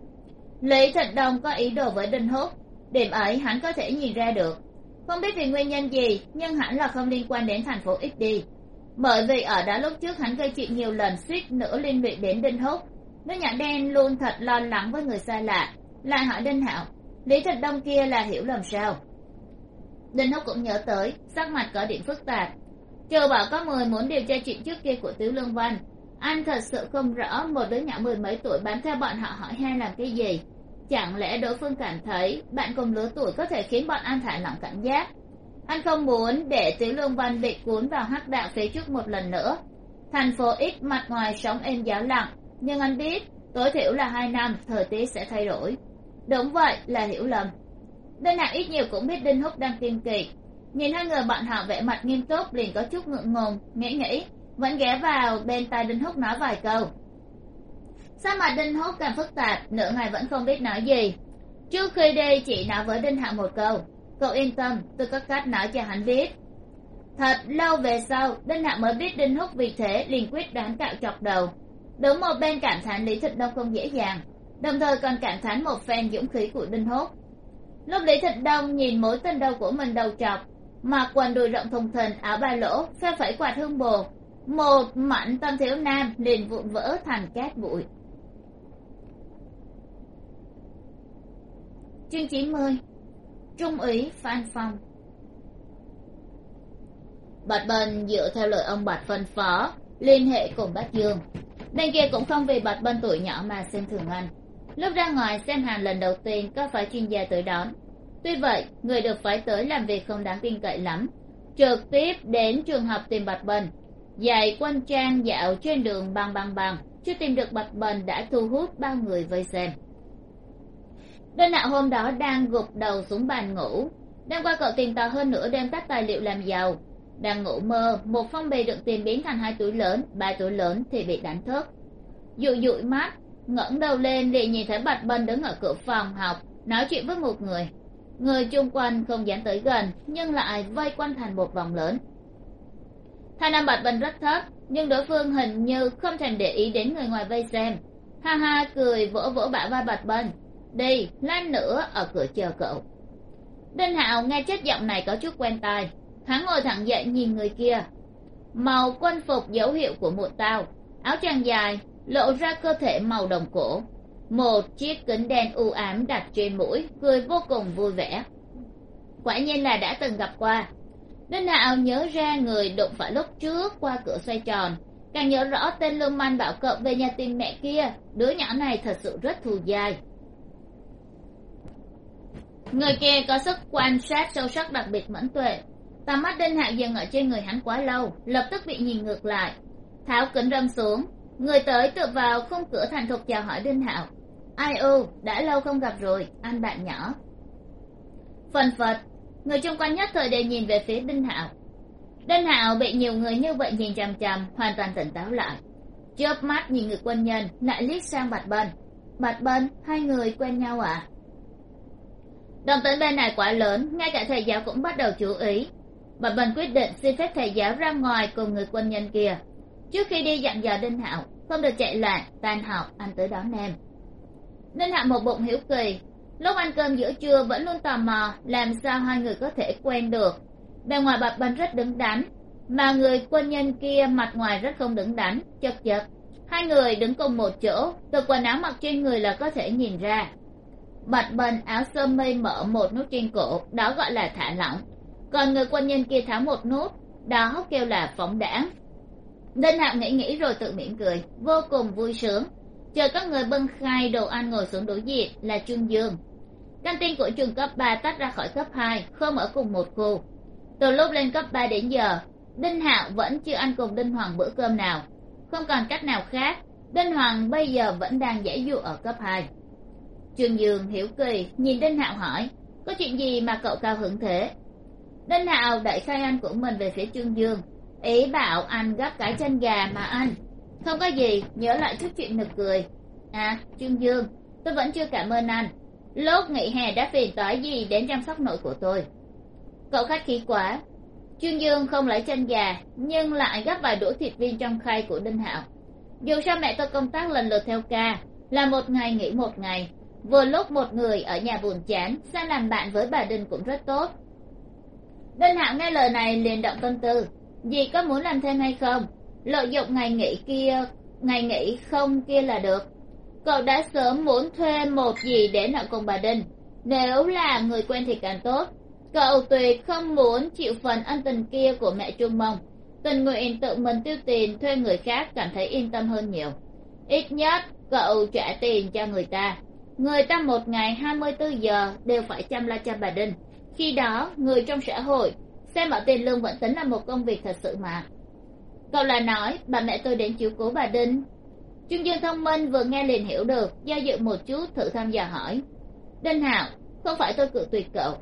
lý thịnh đông có ý đồ với đinh hốt điểm ấy hắn có thể nhìn ra được. Không biết vì nguyên nhân gì, nhưng hẳn là không liên quan đến thành phố ít đi bởi vì ở đó lúc trước hắn gây chuyện nhiều lần suýt nữa liên lụy đến đinh húc, đứa nhã đen luôn thật lo lắng với người xa lạ lại hỏi đinh hạo lý thật đông kia là hiểu lầm sao? Đinh húc cũng nhớ tới sắc mặt có điểm phức tạp. Chờ bảo có người muốn điều tra chuyện trước kia của tứ lương văn. Anh thật sự không rõ một đứa nhỏ mười mấy tuổi bám theo bọn họ hỏi han làm cái gì. Chẳng lẽ đối phương cảm thấy bạn cùng lứa tuổi có thể khiến bọn anh thả lỏng cảnh giác? Anh không muốn để tiểu lương văn bị cuốn vào hắc đạo phía trước một lần nữa. Thành phố x mặt ngoài sống êm giáo lặng, nhưng anh biết tối thiểu là hai năm, thời tiết sẽ thay đổi. Đúng vậy, là hiểu lầm. Bên hạc ít nhiều cũng biết đinh húc đang kiên kỳ nhìn hai người bạn họ vẻ mặt nghiêm túc, liền có chút ngượng ngùng, nghĩ nghĩ, vẫn ghé vào bên tai đinh húc nói vài câu. Sao mà đinh húc càng phức tạp, nửa ngày vẫn không biết nói gì. Trước khi đi, chị nói với đinh hạ một câu cậu yên tâm, tôi có cách nói cho hắn biết. Thật lâu về sau đinh hạo mới biết đinh húc vì thế liền quyết đoán cạo chọc đầu. Đúng một bên cảm thán lý thịnh đông không dễ dàng, đồng thời còn cảm thán một phen dũng khí của đinh húc. Lúc lý thịnh đông nhìn mối tình đầu của mình đầu chọc, mặc quần đùi rộng thùng thình, áo ba lỗ phe phẩy quạt hương bồ, một mảnh tâm thiếu nam liền vụn vỡ thành cát bụi. Chương chín mươi trung úy phan phong. Bạch Bân dựa theo lời ông bạch phân phó, liên hệ cùng bác dương. Bên kia cũng không vì bạch bân tuổi nhỏ mà xem thường anh. Lúc ra ngoài xem hàng lần đầu tiên có phải chuyên gia tới đón. Tuy vậy, người được phái tới làm việc không đáng tin cậy lắm. Trực tiếp đến trường học tìm bạch bân dạy quân trang dạo trên đường băng băng băng chưa tìm được bạch bần đã thu hút bao người vây xem đơn nạo hôm đó đang gục đầu xuống bàn ngủ đêm qua cậu tìm tòi hơn nữa đem các tài liệu làm giàu. Đang ngủ mơ, một phong bì đựng tiền biến thành hai túi lớn, ba túi lớn thì bị đánh thức. Dụi dụi mắt, ngẩng đầu lên để nhìn thấy bạch bân đứng ở cửa phòng học, nói chuyện với một người. Người chung quanh không dám tới gần, nhưng lại vây quanh thành một vòng lớn. Thanh nam bạch bân rất thấp, nhưng đối phương hình như không thèm để ý đến người ngoài vây xem. Ha ha, cười vỗ vỗ bả vai bạch bân đi, lát nữa ở cửa chờ cậu. Đinh hạo nghe chất giọng này có chút quen tai. Hắn ngồi thẳng dậy nhìn người kia. Màu quân phục dấu hiệu của muộn tao. Áo tràng dài, lộ ra cơ thể màu đồng cổ. Một chiếc kính đen u ám đặt trên mũi, cười vô cùng vui vẻ. Quả nhiên là đã từng gặp qua. Đinh hạo nhớ ra người đụng phải lúc trước qua cửa xoay tròn. Càng nhớ rõ tên lương manh bảo cậu về nhà tìm mẹ kia. Đứa nhỏ này thật sự rất thù dai người kia có sức quan sát sâu sắc đặc biệt mẫn tuệ. Tầm mắt đinh hạo dừng ở trên người hắn quá lâu, lập tức bị nhìn ngược lại. Tháo kính râm xuống, người tới tựa vào khung cửa thành thục chào hỏi đinh hạo. Ai u, đã lâu không gặp rồi, anh bạn nhỏ. Phần phật, người chung quanh nhất thời đều nhìn về phía đinh hạo. Đinh hạo bị nhiều người như vậy nhìn chằm chằm, hoàn toàn tỉnh táo lại. Chớp mắt nhìn người quân nhân, lại liếc sang bạch bân. Bạch bân, hai người quen nhau à? Đồng tính bên này quá lớn, ngay cả thầy giáo cũng bắt đầu chú ý. Bạch bình quyết định xin phép thầy giáo ra ngoài cùng người quân nhân kia. Trước khi đi dặn dò đinh hạo, không được chạy loạn tan học anh tới đón em. Đinh hạo một bụng hiếu kỳ. Lúc ăn cơm giữa trưa vẫn luôn tò mò, làm sao hai người có thể quen được. Bề ngoài bạch bình rất đứng đắn, mà người quân nhân kia mặt ngoài rất không đứng đắn, chật chật hai người đứng cùng một chỗ từ quần áo mặc trên người là có thể nhìn ra bật bên áo sơ mi mở một nút trên cổ, đó gọi là thả lỏng. Còn người quân nhân kia tháo một nút, đó kêu là phóng đãng. Đinh hạo nghĩ nghĩ rồi tự mỉm cười, vô cùng vui sướng. Chờ các người bưng khai đồ ăn ngồi xuống đối diện là trương dương. Căn tin của trường cấp ba tách ra khỏi cấp hai, không ở cùng một khu. Từ lúc lên cấp ba đến giờ đinh hạo vẫn chưa ăn cùng đinh hoàng bữa cơm nào. Không còn cách nào khác đinh hoàng bây giờ vẫn đang giải dụ ở cấp hai trương dương hiểu kỳ nhìn đinh hạo hỏi, có chuyện gì mà cậu cao hứng thế? Đinh hạo đẩy khai ăn của mình về phía trương dương, ý bảo anh gấp cái chân gà mà anh. Không có gì, nhớ lại chút chuyện nực cười. À trương dương, tôi vẫn chưa cảm ơn anh. Lúc nghỉ hè đã phiền toái gì đến chăm sóc nội của tôi? Cậu khách khí quá. Trương dương không lấy chân gà, nhưng lại gấp vài đũa thịt viên trong khay của đinh hạo. Dù sao mẹ tôi công tác lần lượt theo ca, là một ngày nghỉ một ngày vừa lúc một người ở nhà buồn chán sang làm bạn với bà đình cũng rất tốt. Đinh hạo nghe lời này liền động tâm tư. Dì có muốn làm thêm hay không? Lợi dụng ngày nghỉ kia, ngày nghỉ không kia là được. Cậu đã sớm muốn thuê một gì để nợ cùng bà đinh. Nếu là người quen thì càng tốt. Cậu tuyệt không muốn chịu phần ân tình kia của mẹ trung mông. Tình nguyện tự mình tiêu tiền thuê người khác cảm thấy yên tâm hơn nhiều. Ít nhất, cậu trả tiền cho người ta người ta một ngày hai mươi bốn giờ đều phải chăm lo cho bà đinh. Khi đó, người trong xã hội xem ở tiền lương vẫn tính là một công việc thật sự mà. Cậu là nói, bà mẹ tôi đến chiếu cố bà đinh. Trương dương thông minh vừa nghe liền hiểu được, do dự một chút, thử thăm dò hỏi. Đinh hạo, không phải tôi cự tuyệt cậu.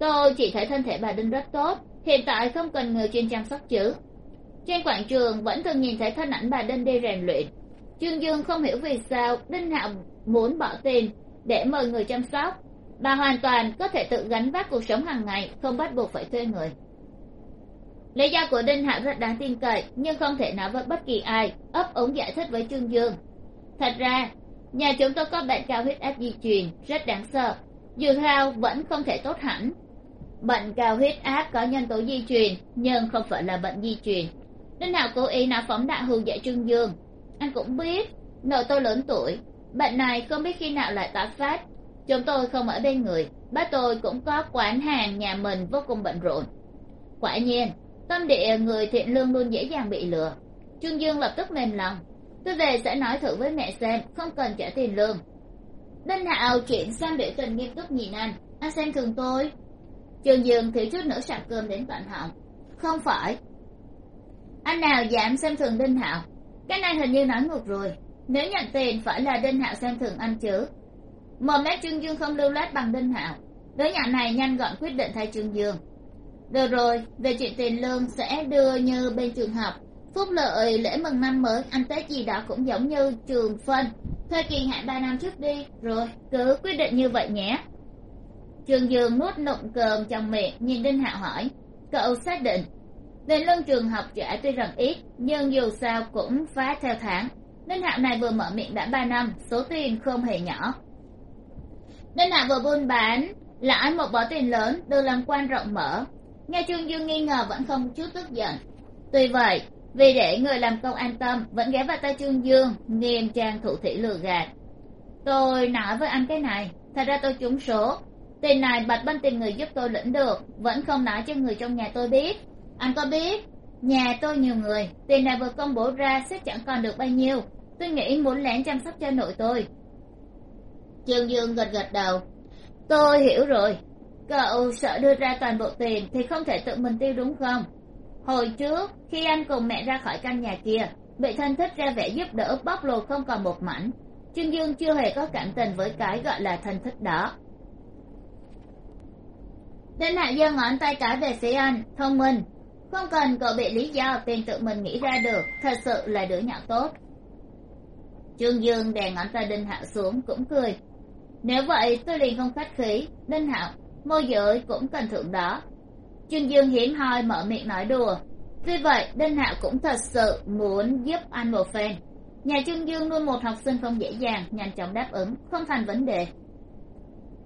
Tôi chỉ thấy thân thể bà đinh rất tốt, hiện tại không cần người chuyên chăm sóc chứ. Trên quảng trường vẫn thường nhìn thấy thân ảnh bà đinh đi rèn luyện. Trương dương không hiểu vì sao đinh hạo muốn bỏ tiền để mời người chăm sóc. Bà hoàn toàn có thể tự gánh vác cuộc sống hàng ngày, không bắt buộc phải thuê người. Lý do của đinh hạo rất đáng tin cậy, nhưng không thể nói với bất kỳ ai, ấp ống giải thích với trương dương. Thật ra, nhà chúng tôi có bệnh cao huyết áp di truyền, rất đáng sợ. Dù sao, vẫn không thể tốt hẳn. Bệnh cao huyết áp có nhân tố di truyền, nhưng không phải là bệnh di truyền. Đinh hạo cố ý nói phóng đại hù dạy trương dương. Anh cũng biết, nội tôi lớn tuổi bệnh này không biết khi nào lại tái phát. Chúng tôi không ở bên người. Bác tôi cũng có quán hàng nhà mình vô cùng bận rộn. Quả nhiên, tâm địa người thiện lương luôn dễ dàng bị lừa. Trương dương lập tức mềm lòng. Tôi về sẽ nói thử với mẹ xem, không cần trả tiền lương. Đinh hạo chuyển sang biểu tình nghiêm túc nhìn anh. Anh xem thường tôi. Trương dương thiếu chút nữa sạc cơm đến tận họng không phải. Anh nào dám xem thường đinh hạo? Cái này hình như nói ngược rồi nếu nhận tiền phải là đinh hạo xem thường anh chứ? Mờ mét trương dương không lưu loát bằng đinh hạo. Đứa nhỏ này nhanh gọn quyết định thay trương dương. Được rồi, về chuyện tiền lương sẽ đưa như bên trường học. Phúc lợi, lễ mừng năm mới ăn tết gì đó cũng giống như trường phân. Thuê kỳ hạn ba năm trước đi, rồi cứ quyết định như vậy nhé. Trường dương nuốt nụm cơm trong miệng, nhìn đinh hạo hỏi, cậu xác định? Tiền lương trường học trả tuy rằng ít, nhưng dù sao cũng phá theo tháng nên hạo này vừa mở miệng đã ba năm, số tiền không hề nhỏ. Nên hạo vừa buôn bán lãi một bó tiền lớn được làm quan rộng mở. Nghe trương dương nghi ngờ vẫn không chút tức giận. Tuy vậy, vì để người làm công an tâm, vẫn ghé vào tay trương dương, nghiêm trang thủ thủy lừa gạt. Tôi nói với anh cái này, thật ra tôi trúng số. Tiền này bạch bên tìm người giúp tôi lĩnh được, vẫn không nói cho người trong nhà tôi biết. Anh có biết nhà tôi nhiều người tiền này vừa công bố ra sẽ chẳng còn được bao nhiêu. Tôi nghĩ muốn lén chăm sóc cho nội tôi. Trương dương gật gật đầu. Tôi hiểu rồi. Cậu sợ đưa ra toàn bộ tiền thì không thể tự mình tiêu đúng không? Hồi trước khi anh cùng mẹ ra khỏi căn nhà kia bị thân thích ra vẻ giúp đỡ bóc lột không còn một mảnh. Trương dương chưa hề có cảm tình với cái gọi là thân thích đó. Đến hạ giơ ngón tay cái về phía anh thông minh không cần cậu bị lý do tiền tự mình nghĩ ra được, thật sự là đứa nhỏ tốt. Trương dương đè ngón tay đinh hạo xuống, cũng cười. Nếu vậy, tôi liền không khách khí. Đinh hạo, môi giới cũng cần thưởng đó. Trương dương hiếm hoi mở miệng nói đùa. Vì vậy, đinh hạo cũng thật sự muốn giúp anh một phen. Nhà trương dương nuôi một học sinh không dễ dàng, nhanh chóng đáp ứng, không thành vấn đề.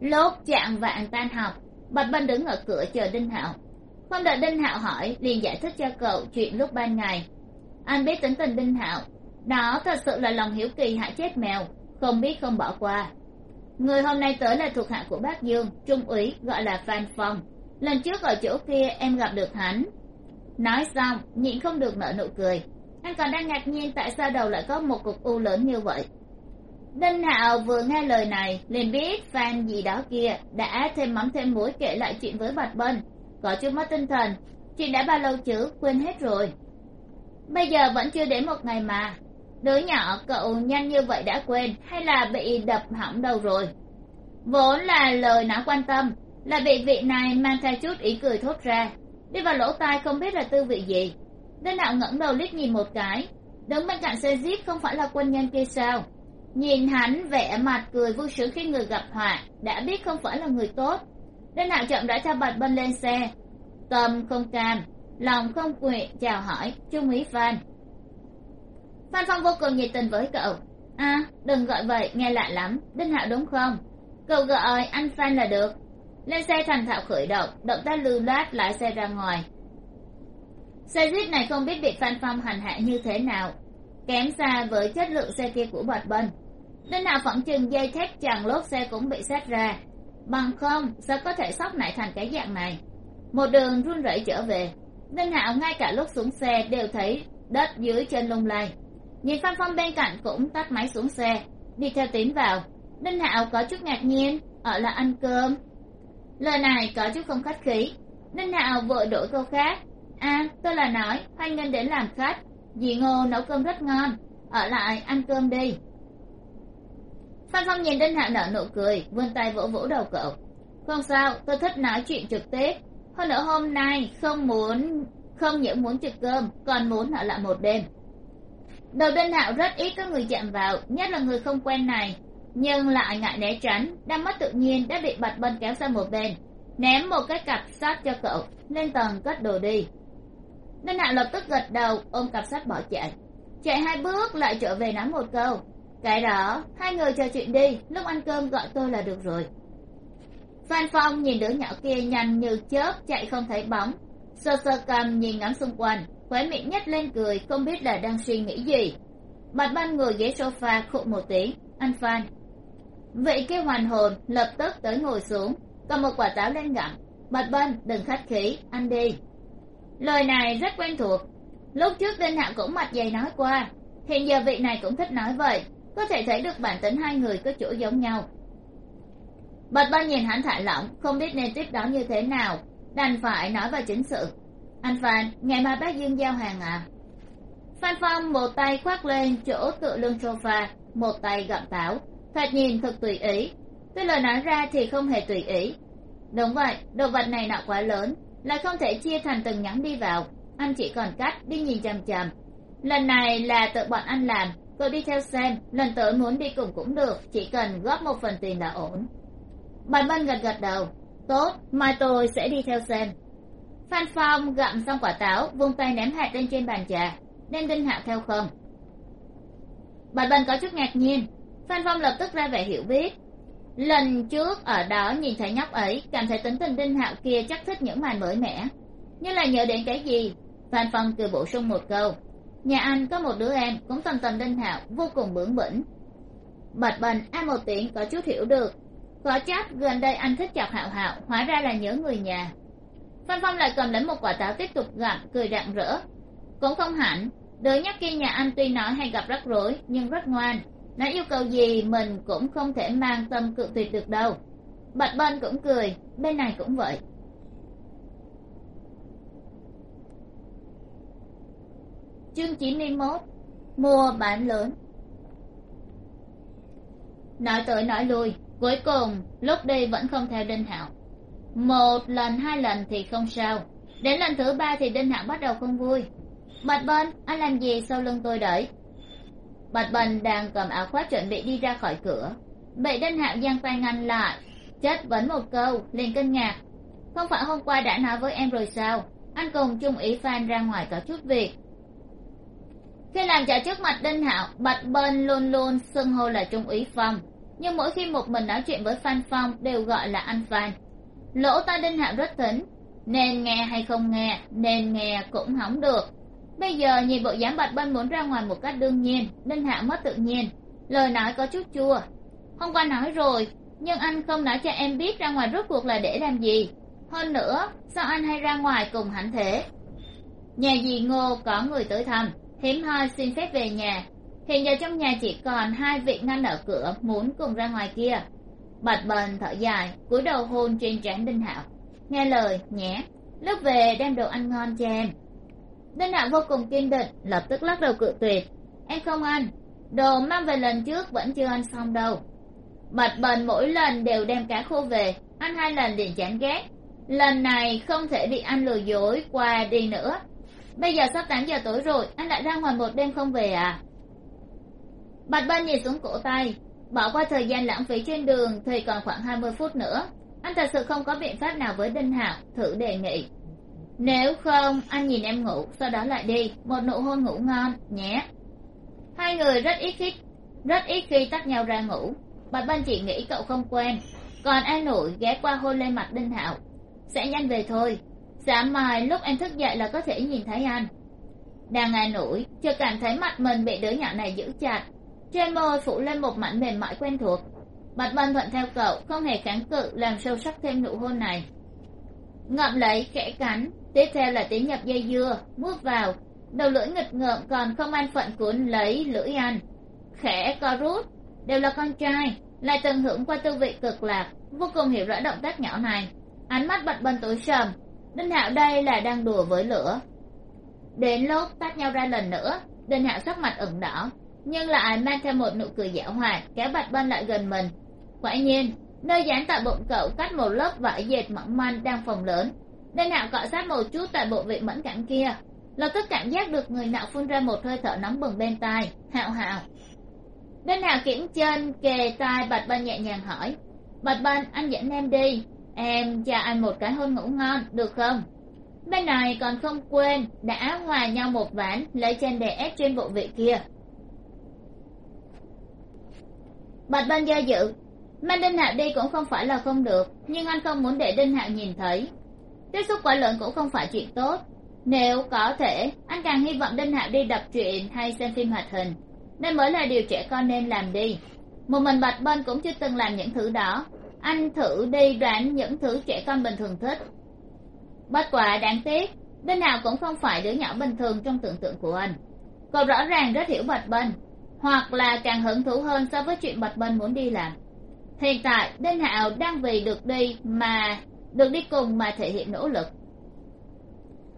Lốt chạm vạn tan học, bạch bân đứng ở cửa chờ đinh hạo không đợi đinh hạo hỏi, liền giải thích cho cậu chuyện lúc ban ngày. Anh biết tính tình đinh hạo. Đó thật sự là lòng hiếu kỳ hại chết mèo, không biết không bỏ qua. Người hôm nay tới là thuộc hạ của bác dương, trung úy, gọi là phan phong. Lần trước ở chỗ kia em gặp được hắn. Nói xong, nhịn không được nở nụ cười. Anh còn đang ngạc nhiên tại sao đầu lại có một cục u lớn như vậy. Đinh hạo vừa nghe lời này, liền biết phan gì đó kia đã thêm mắm thêm muối kể lại chuyện với bạch bân có chút mất tinh thần chị đã bao lâu chứ? Quên hết rồi. Bây giờ vẫn chưa đến một ngày mà. Đứa nhỏ cậu nhanh như vậy đã quên hay là bị đập hỏng đầu rồi? Vốn là lời nói quan tâm, là bị vị này mang theo chút ý cười thốt ra. Đi vào lỗ tai không biết là tư vị gì. Đinh hạo ngẩng đầu liếc nhìn một cái. Đứng bên cạnh xe jeep không phải là quân nhân kia sao? Nhìn hắn vẻ mặt cười vui sướng khi người gặp họa, đã biết không phải là người tốt đinh hạo chậm đã cho bạch bân lên xe. Tâm không cam, lòng không quyện chào hỏi trung úy phan. Phan phong vô cùng nhiệt tình với cậu. À đừng gọi vậy, nghe lạ lắm. Đinh hạo đúng không? Cậu gọi anh phan là được. Lên xe thành thạo khởi động động tác lưu loát lái xe ra ngoài. Xe jeep này không biết bị phan phong hành hạ như thế nào, kém xa với chất lượng xe kia của bạch bân. Đinh hạo phỏng chừng dây thép chằng lốp xe cũng bị xét ra bằng không, sao có thể sóc nảy thành cái dạng này? Một đường run rẩy trở về đinh hạo ngay cả lúc xuống xe đều thấy đất dưới chân lung lay. Nhìn phan phong bên cạnh cũng tắt máy xuống xe, đi theo tín vào. Đinh hạo có chút ngạc nhiên, ở là ăn cơm. Lời này có chút không khách khí. Đinh hạo vội đổi câu khác. À tôi là nói, hoan nghênh đến làm khách. Dì ngô nấu cơm rất ngon, ở lại ăn cơm đi phan phong nhìn đinh hạo nở nụ cười, vươn tay vỗ vỗ đầu cậu. Không sao, tôi thích nói chuyện trực tiếp. Hơn nữa hôm nay không muốn, không những muốn trực cơm, còn muốn ở lại một đêm. Đầu đinh hạo rất ít có người chạm vào, nhất là người không quen này. Nhưng lại ngại né tránh đang mất tự nhiên đã bị bạch bân kéo sang một bên. Ném một cái cặp sát cho cậu, lên tầng cất đồ đi. Đinh hạo lập tức gật đầu, ôm cặp sách bỏ chạy. Chạy hai bước lại trở về nói một câu cái đó, hai người trò chuyện đi, lúc ăn cơm gọi tôi là được rồi. Phan phong nhìn đứa nhỏ kia nhanh như chớp, chạy không thấy bóng. Sơ sơ cầm nhìn ngắm xung quanh, khóe miệng nhếch lên cười, không biết là đang suy nghĩ gì. Bạch ban ngồi ghế sofa khụ một tiếng. Anh phan. Vị kia hoàn hồn, lập tức tới ngồi xuống, cầm một quả táo lên gặm bạch ban đừng khách khí, ăn đi. Lời này rất quen thuộc. Lúc trước đinh hạo cũng mặt dày nói qua, hiện giờ vị này cũng thích nói vậy có thể thấy được bản tính hai người có chỗ giống nhau. Bạch ba nhìn hắn thả lỏng, không biết nên tiếp đó như thế nào. Đành phải nói vào chính sự. Anh phan, ngày mai bác dương giao hàng à? Phan phong một tay khoác lên chỗ tựa lưng sofa, một tay gặm táo. Thật nhìn thật tùy ý. Tuy lời nói ra thì không hề tùy ý. Đúng vậy, đồ vật này nọ quá lớn, lại không thể chia thành từng nhắn đi vào. Anh chỉ còn cách đi nhìn chằm chằm. Lần này là tự bọn anh làm tôi đi theo xem lần tới muốn đi cùng cũng được, chỉ cần góp một phần tiền là ổn. Bạch bân gật gật đầu. Tốt, mai tôi sẽ đi theo xem phan phong gặm xong quả táo, vung tay ném hạt lên trên bàn trà. Nên đinh hạo theo không? Bạch bân có chút ngạc nhiên. Phan phong lập tức ra vẻ hiểu biết. Lần trước ở đó nhìn thấy nhóc ấy, cảm thấy tính tình đinh hạo kia chắc thích những màn mới mẻ. Nhưng là nhớ đến cái gì? Phan phong cười bổ sung một câu nhà anh có một đứa em cũng tầm tầm đinh hạo vô cùng bướng bỉnh. Bạch bần a một tiếng có chút hiểu được. Có chắc gần đây anh thích chọc hạo hạo, hóa ra là nhớ người nhà. Phan phong lại cầm lấy một quả táo tiếp tục gặm, cười rạng rỡ. Cũng không hẳn, đứa nhóc kia nhà anh tuy nói hay gặp rắc rối, nhưng rất ngoan. Nó yêu cầu gì mình cũng không thể mang tâm cự tuyệt được đâu. Bạch bân cũng cười, bên này cũng vậy. Chương chín mươi mốt mua bán lớn. Nói tới nói lui, cuối cùng, lúc đi vẫn không theo đinh hạo. Một lần, hai lần thì không sao. Đến lần thứ ba thì đinh hạo bắt đầu không vui. Bạch bân, anh làm gì sau lưng tôi đấy bạch bân đang cầm áo khoác chuẩn bị đi ra khỏi cửa. Bị đinh hạo giang tay ngăn lại, chất vấn một câu, liền kinh ngạc. Không phải hôm qua đã nói với em rồi sao? Anh cùng trung ý phan ra ngoài có chút việc khi làm trò trước mặt đinh hạo, bạch bân luôn luôn xưng hô là trung úy phong. Nhưng mỗi khi một mình nói chuyện với phan phong đều gọi là anh phan. Lỗ tai đinh hạo rất thính, nên nghe hay không nghe, nên nghe cũng hỏng được. Bây giờ nhìn bộ dáng bạch bân muốn ra ngoài một cách đương nhiên, đinh hạo mất tự nhiên, lời nói có chút chua. Hôm qua nói rồi, nhưng anh không nói cho em biết ra ngoài rốt cuộc là để làm gì. Hơn nữa, sao anh hay ra ngoài cùng hẳn thế? Nhà dì ngô có người tới thăm hiếm hoi xin phép về nhà. Hiện giờ trong nhà chỉ còn hai vị ngăn ở cửa, muốn cùng ra ngoài kia. Bạch bần thở dài, cúi đầu hôn trên trán đinh hạo. Nghe lời, nhé. Lúc về đem đồ ăn ngon cho em. Đinh hạo vô cùng kiên định, lập tức lắc đầu cự tuyệt. Em không ăn. Đồ mang về lần trước vẫn chưa ăn xong đâu. Bạch bần mỗi lần đều đem cá khô về, ăn hai lần liền chán ghét. Lần này không thể bị ăn lừa dối qua đi nữa bây giờ sắp tám giờ tối rồi, anh lại ra ngoài một đêm không về à? Bạch bân nhìn xuống cổ tay, bỏ qua thời gian lãng phí trên đường, thì còn khoảng hai mươi phút nữa. Anh thật sự không có biện pháp nào với đinh hạo, thử đề nghị. Nếu không, anh nhìn em ngủ, sau đó lại đi, một nụ hôn ngủ ngon, nhé. Hai người rất ít khi, rất ít khi tắt nhau ra ngủ. Bạch bân chỉ nghĩ cậu không quen, còn an ủi ghé qua hôn lên mặt đinh hạo. Sẽ nhanh về thôi sáng mai, lúc em thức dậy là có thể nhìn thấy anh. Đang ngài nổi chưa cảm thấy mặt mình bị đứa nhỏ này giữ chặt. Trên môi phủ lên một mảnh mềm mại quen thuộc. Bạch bân thuận theo cậu, không hề kháng cự, làm sâu sắc thêm nụ hôn này. Ngậm lấy khẽ cắn tiếp theo là tiếng nhập dây dưa, mút vào. Đầu lưỡi nghịch ngợm còn không an phận cuốn lấy lưỡi anh. Khẽ co rút, đều là con trai, lại từng hưởng qua tư vị cực lạc, vô cùng hiểu rõ động tác nhỏ này. Ánh mắt bạch bân tối sầm đinh hạo đây là đang đùa với lửa. Đến lúc tách nhau ra lần nữa, đinh hạo sắc mặt ửng đỏ, nhưng lại mang theo một nụ cười dạo hoạt kéo bạch bân lại gần mình. Quả nhiên, nơi dán tại bụng cậu cắt một lớp vải dệt mỏng manh đang phồng lớn. Đinh hạo cọ sát một chút tại bộ vị mẫn cảm kia, lập tức cảm giác được người nạo phun ra một hơi thở nóng bừng bên tai hạo hạo đinh hạo kiểm chân kề tai bạch bân nhẹ nhàng hỏi, bạch bân, anh dẫn em đi em cho anh một cái hôn ngủ ngon, được không? Bên này còn không quên, đã hòa nhau một ván, lấy chân để ép trên bộ vị kia. Bạch bân do dự. Mang đinh hạo đi cũng không phải là không được, nhưng anh không muốn để đinh hạo nhìn thấy. Tiếp xúc quá lớn cũng không phải chuyện tốt. Nếu có thể, anh càng hy vọng đinh hạo đi đọc truyện hay xem phim hoạt hình. Đây mới là điều trẻ con nên làm đi. Một mình bạch bân cũng chưa từng làm những thứ đó anh thử đi đoán những thứ trẻ con bình thường thích. Bất quả đáng tiếc bên nào cũng không phải đứa nhỏ bình thường trong tưởng tượng của anh. Cậu rõ ràng rất hiểu bạch bân hoặc là càng hứng thú hơn so với chuyện bạch bân muốn đi làm. Hiện tại đinh hạo đang vì được đi mà, được đi cùng mà thể hiện nỗ lực.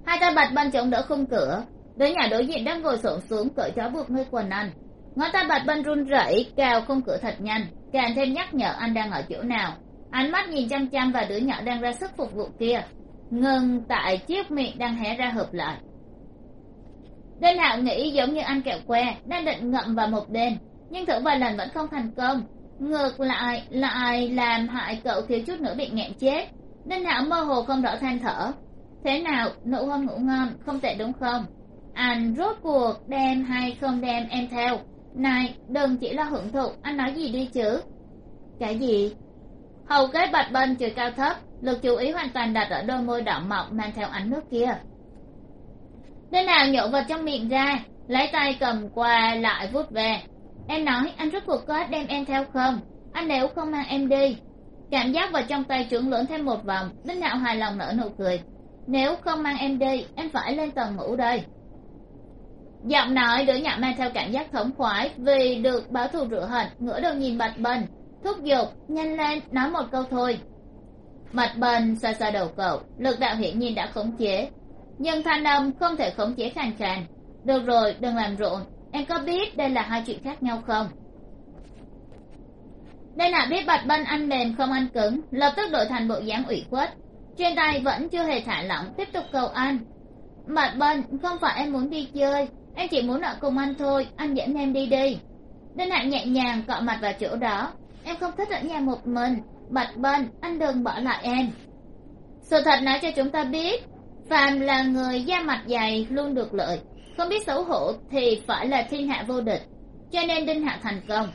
Hai tay bạch bân chống đỡ khung cửa, đứa nhỏ đối diện đang ngồi xổm xuống cởi chó buộc nơi quần anh. Ngón tay bạch bân run rẩy cào khung cửa thật nhanh càng thêm nhắc nhở anh đang ở chỗ nào. Ánh mắt nhìn chăm chăm vào đứa nhỏ đang ra sức phục vụ kia. Ngừng tại chiếc miệng đang hé ra hợp lại. Đinh hạo nghĩ giống như ăn kẹo que, đang định ngậm vào một đêm, nhưng thử vài lần vẫn không thành công. Ngược lại lại làm hại cậu thiếu chút nữa bị nghẹn chết. Đinh hạo mơ hồ không rõ than thở. Thế nào, nụ hôn ngủ ngon, không tệ đúng không? Anh rốt cuộc đem hay không đem em theo? Này, đừng chỉ là hưởng thụ, anh nói gì đi chứ? Cái gì. Hầu kết bạch bân chửi cao thấp, lực chú ý hoàn toàn đặt ở đôi môi đỏ mọng mang theo ánh nước kia. Nên nào nhổ vật trong miệng ra, lấy tay cầm qua lại vút về em nói anh rút cuộc có đem em theo không? Anh nếu không mang em đi. Cảm giác vào trong tay trưởng lớn thêm một vòng, đinh hạo hài lòng nở nụ cười. Nếu không mang em đi, em phải lên tầng ngủ đây giọng nói đứa nhỏ mang theo cảm giác thống khoái, vì được báo thù rửa hận, ngửa đầu nhìn bạch bần. Thúc giục, nhanh lên, nói một câu thôi. Bạch bần xa xa đầu cậu, lực đạo hiển nhiên đã khống chế. Nhưng thanh âm không thể khống chế khàn khàn. Được rồi, đừng làm rộn. Em có biết đây là hai chuyện khác nhau không? Đây là biết bạch bân ăn mềm không ăn cứng, lập tức đổi thành bộ dáng ủy khuất. Trên tay vẫn chưa hề thả lỏng, tiếp tục cầu ăn bạch bân không phải em muốn đi chơi em chỉ muốn ở cùng anh thôi anh dẫn em đi đi. Đinh hạnh nhẹ nhàng cọ mặt vào chỗ đó. Em không thích ở nhà một mình. Bạch bên, anh đừng bỏ lại em. Sự thật nói cho chúng ta biết phàm là người da mặt dày luôn được lợi. Không biết xấu hổ thì phải là thiên hạ vô địch cho nên đinh hạ thành công.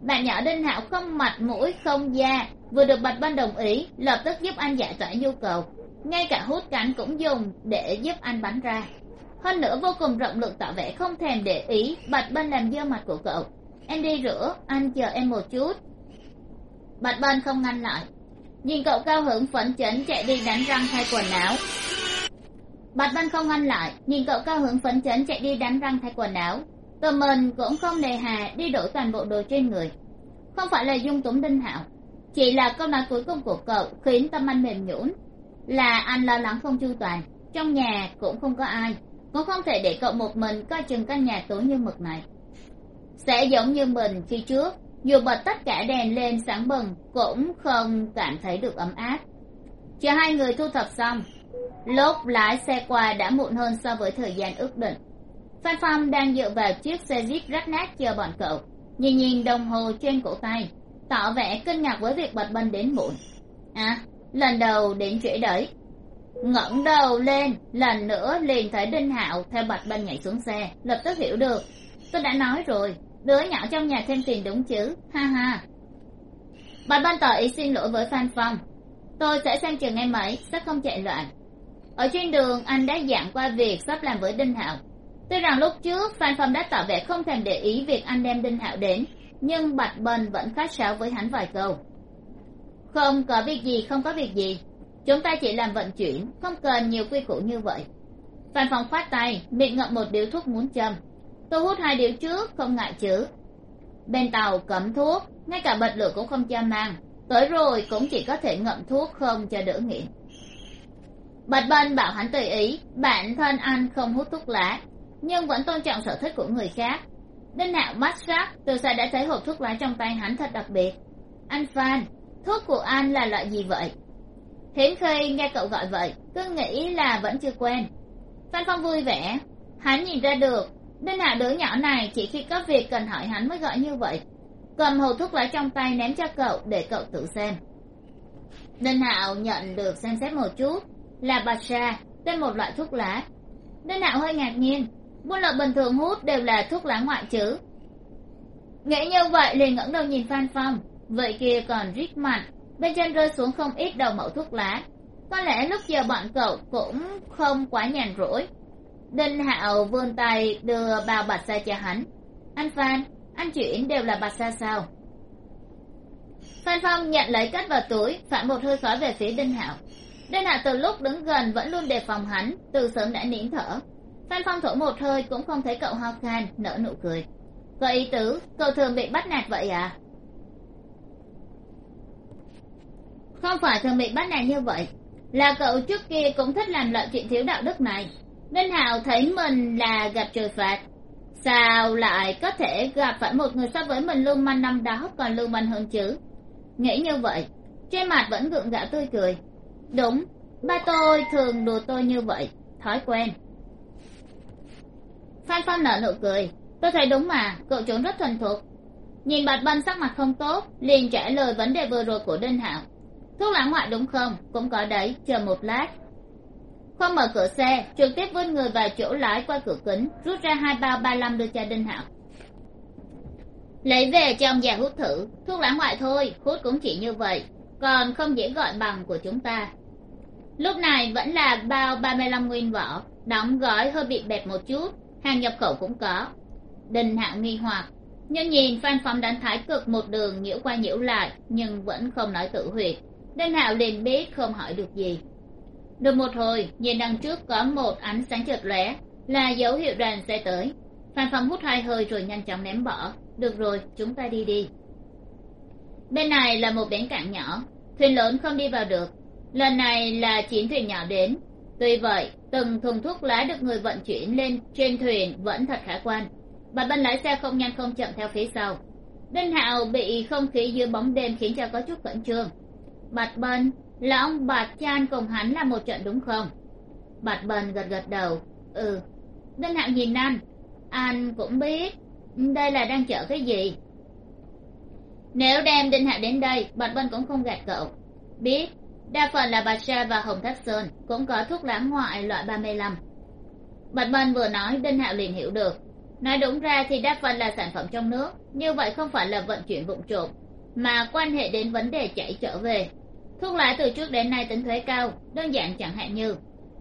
Bạn nhỏ đinh hạo không mặt mũi không da. Vừa được bạch bên đồng ý lập tức giúp anh giải tỏa nhu cầu. Ngay cả hút cánh cũng dùng để giúp anh bắn ra hơn nữa vô cùng rộng lượng tỏ vẻ không thèm để ý, bạch bân làm dơ mặt của cậu. Em đi rửa, anh chờ em một chút. Bạch bân không ngăn lại. Nhìn cậu cao hứng, phấn chấn, chạy đi đánh răng thay quần áo. Bạch bân không ngăn lại. Nhìn cậu cao hứng, phấn chấn, chạy đi đánh răng thay quần áo. Tờ mình cũng không nề hà đi đổi toàn bộ đồ trên người. Không phải là dung túng đinh hạo. Chỉ là câu nói cuối cùng của cậu khiến tâm anh mềm nhũn. Là anh lo lắng không chu toàn. Trong nhà cũng không có ai cũng không thể để cậu một mình coi chừng căn nhà tối như mực này. Sẽ giống như mình khi trước, dù bật tất cả đèn lên sáng bừng, cũng không cảm thấy được ấm áp. Chờ hai người thu thập xong, lúc lái xe qua đã muộn hơn so với thời gian ước định. Phan phong đang dựa vào chiếc xe jeep rách nát chờ bọn cậu, nhìn nhìn đồng hồ trên cổ tay, tỏ vẻ kinh ngạc với việc bật bân đến muộn. À lần đầu đến trễ đấy ngẩng đầu lên, lần nữa liền thấy đinh hạo theo bạch bân nhảy xuống xe, lập tức hiểu được. Tôi đã nói rồi, đứa nhỏ trong nhà thêm tiền đúng chứ, ha ha. Bạch bân tỏ ý xin lỗi với phan phong. Tôi sẽ xem trường em ấy sẽ không chạy loạn. Ở trên đường, anh đã dặn qua việc sắp làm với đinh hạo. Tuy rằng lúc trước, phan phong đã tỏ vẻ không thèm để ý việc anh đem đinh hạo đến, nhưng bạch bân vẫn khách sáo với hắn vài câu. Không có việc gì, không có việc gì chúng ta chỉ làm vận chuyển, không cần nhiều quy củ như vậy. Phan phong khoát tay, miệng ngậm một điếu thuốc muốn châm. Tôi hút hai điếu trước, không ngại chứ bên tàu cấm thuốc, ngay cả bật lửa cũng không cho mang. Tới rồi cũng chỉ có thể ngậm thuốc không cho đỡ nghiện. Bạch bân bảo hắn tùy ý, bản thân anh không hút thuốc lá, nhưng vẫn tôn trọng sở thích của người khác. Đinh hạo mắt sắc, từ xa đã thấy hộp thuốc lá trong tay hắn thật đặc biệt. Anh phan, thuốc của anh là loại gì vậy? Hiếm khi nghe cậu gọi vậy, cứ nghĩ là vẫn chưa quen. Phan phong vui vẻ. Hắn nhìn ra được đinh hạ đứa nhỏ này chỉ khi có việc cần hỏi hắn mới gọi như vậy. Cầm hộp thuốc lá trong tay ném cho cậu để cậu tự xem. Đinh hạo nhận được xem xét một chút, là bạch sa tên một loại thuốc lá. Đinh hạo hơi ngạc nhiên, buôn lậu bình thường hút đều là thuốc lá ngoại chứ nghĩ như vậy liền ngẩng đầu nhìn phan phong, vậy kia còn rít mạnh bên trên rơi xuống không ít đầu mẫu thuốc lá. Có lẽ lúc giờ bọn cậu cũng không quá nhàn rỗi. Đinh hạo vươn tay đưa bao bạch sa cho hắn. Anh phan, anh chuyển đều là bạch sa sao? Phan phong nhận lấy cất vào túi, phản một hơi khói về phía đinh hạo. Đinh hạo từ lúc đứng gần vẫn luôn đề phòng hắn, từ sớm đã nín thở. Phan phong thổi một hơi cũng không thấy cậu ho khan, nở nụ cười. Có ý tứ, cậu thường bị bắt nạt vậy à? Không phải thường bị bắt nạt như vậy. Là cậu trước kia cũng thích làm loại chuyện thiếu đạo đức này. Nên hào thấy mình là gặp trời phạt. Sao lại có thể gặp phải một người so với mình lưu manh năm đó còn lưu manh hơn chứ? Nghĩ như vậy, trên mặt vẫn gượng gạo tươi cười. Đúng, ba tôi thường đùa tôi như vậy. Thói quen. Phan phong nở nụ cười. Tôi thấy đúng mà, cậu trốn rất thuần thục. Nhìn bạch bân sắc mặt không tốt, liền trả lời vấn đề vừa rồi của đinh hạo thuốc lá ngoại đúng không? Cũng có đấy, chờ một lát. Không mở cửa xe, trực tiếp vươn người vào chỗ lái qua cửa kính, rút ra hai bao ba lăm đưa cho đinh hạo lấy về cho ông già hút thử, thuốc lá ngoại thôi, hút cũng chỉ như vậy, còn không dễ gọi bằng của chúng ta. Lúc này vẫn là bao ba mươi lăm nguyên vỏ, đóng gói hơi bị bẹp một chút, hàng nhập khẩu cũng có. Đình hạo nghi hoặc, nhưng nhìn phan phong đánh thái cực một đường nhiễu qua nhiễu lại, nhưng vẫn không nói tự huyệt đinh hạo liền biết không hỏi được gì. Được một hồi, nhìn đằng trước có một ánh sáng chợt lóe, là dấu hiệu đoàn xe tới. Phan phong hút hai hơi rồi nhanh chóng ném bỏ. Được rồi, chúng ta đi đi. Bên này là một bến cảng nhỏ. Thuyền lớn không đi vào được. Lần này là chín thuyền nhỏ đến. Tuy vậy, từng thùng thuốc lá được người vận chuyển lên trên thuyền vẫn thật khả quan. Bà bân lái xe không nhanh không chậm theo phía sau. Đinh hạo bị không khí dưới bóng đêm khiến cho có chút khẩn trương bạch bân là ông bạch chan cùng hắn là một trận đúng không? Bạch bân gật gật đầu. Ừ đinh hạo nhìn anh anh cũng biết đây là đang chở cái gì. Nếu đem đinh hạo đến đây, bạch bân cũng không gạt cậu. Biết, đa phần là bạch sa và hồng thất sơn cũng có thuốc lá ngoại loại ba mươi lăm. Bạch bân vừa nói, đinh hạo liền hiểu được. Nói đúng ra thì đa phần là sản phẩm trong nước, như vậy không phải là vận chuyển vụng trộm mà quan hệ đến vấn đề chạy trở về. Thuốc lá từ trước đến nay tính thuế cao, đơn giản chẳng hạn như,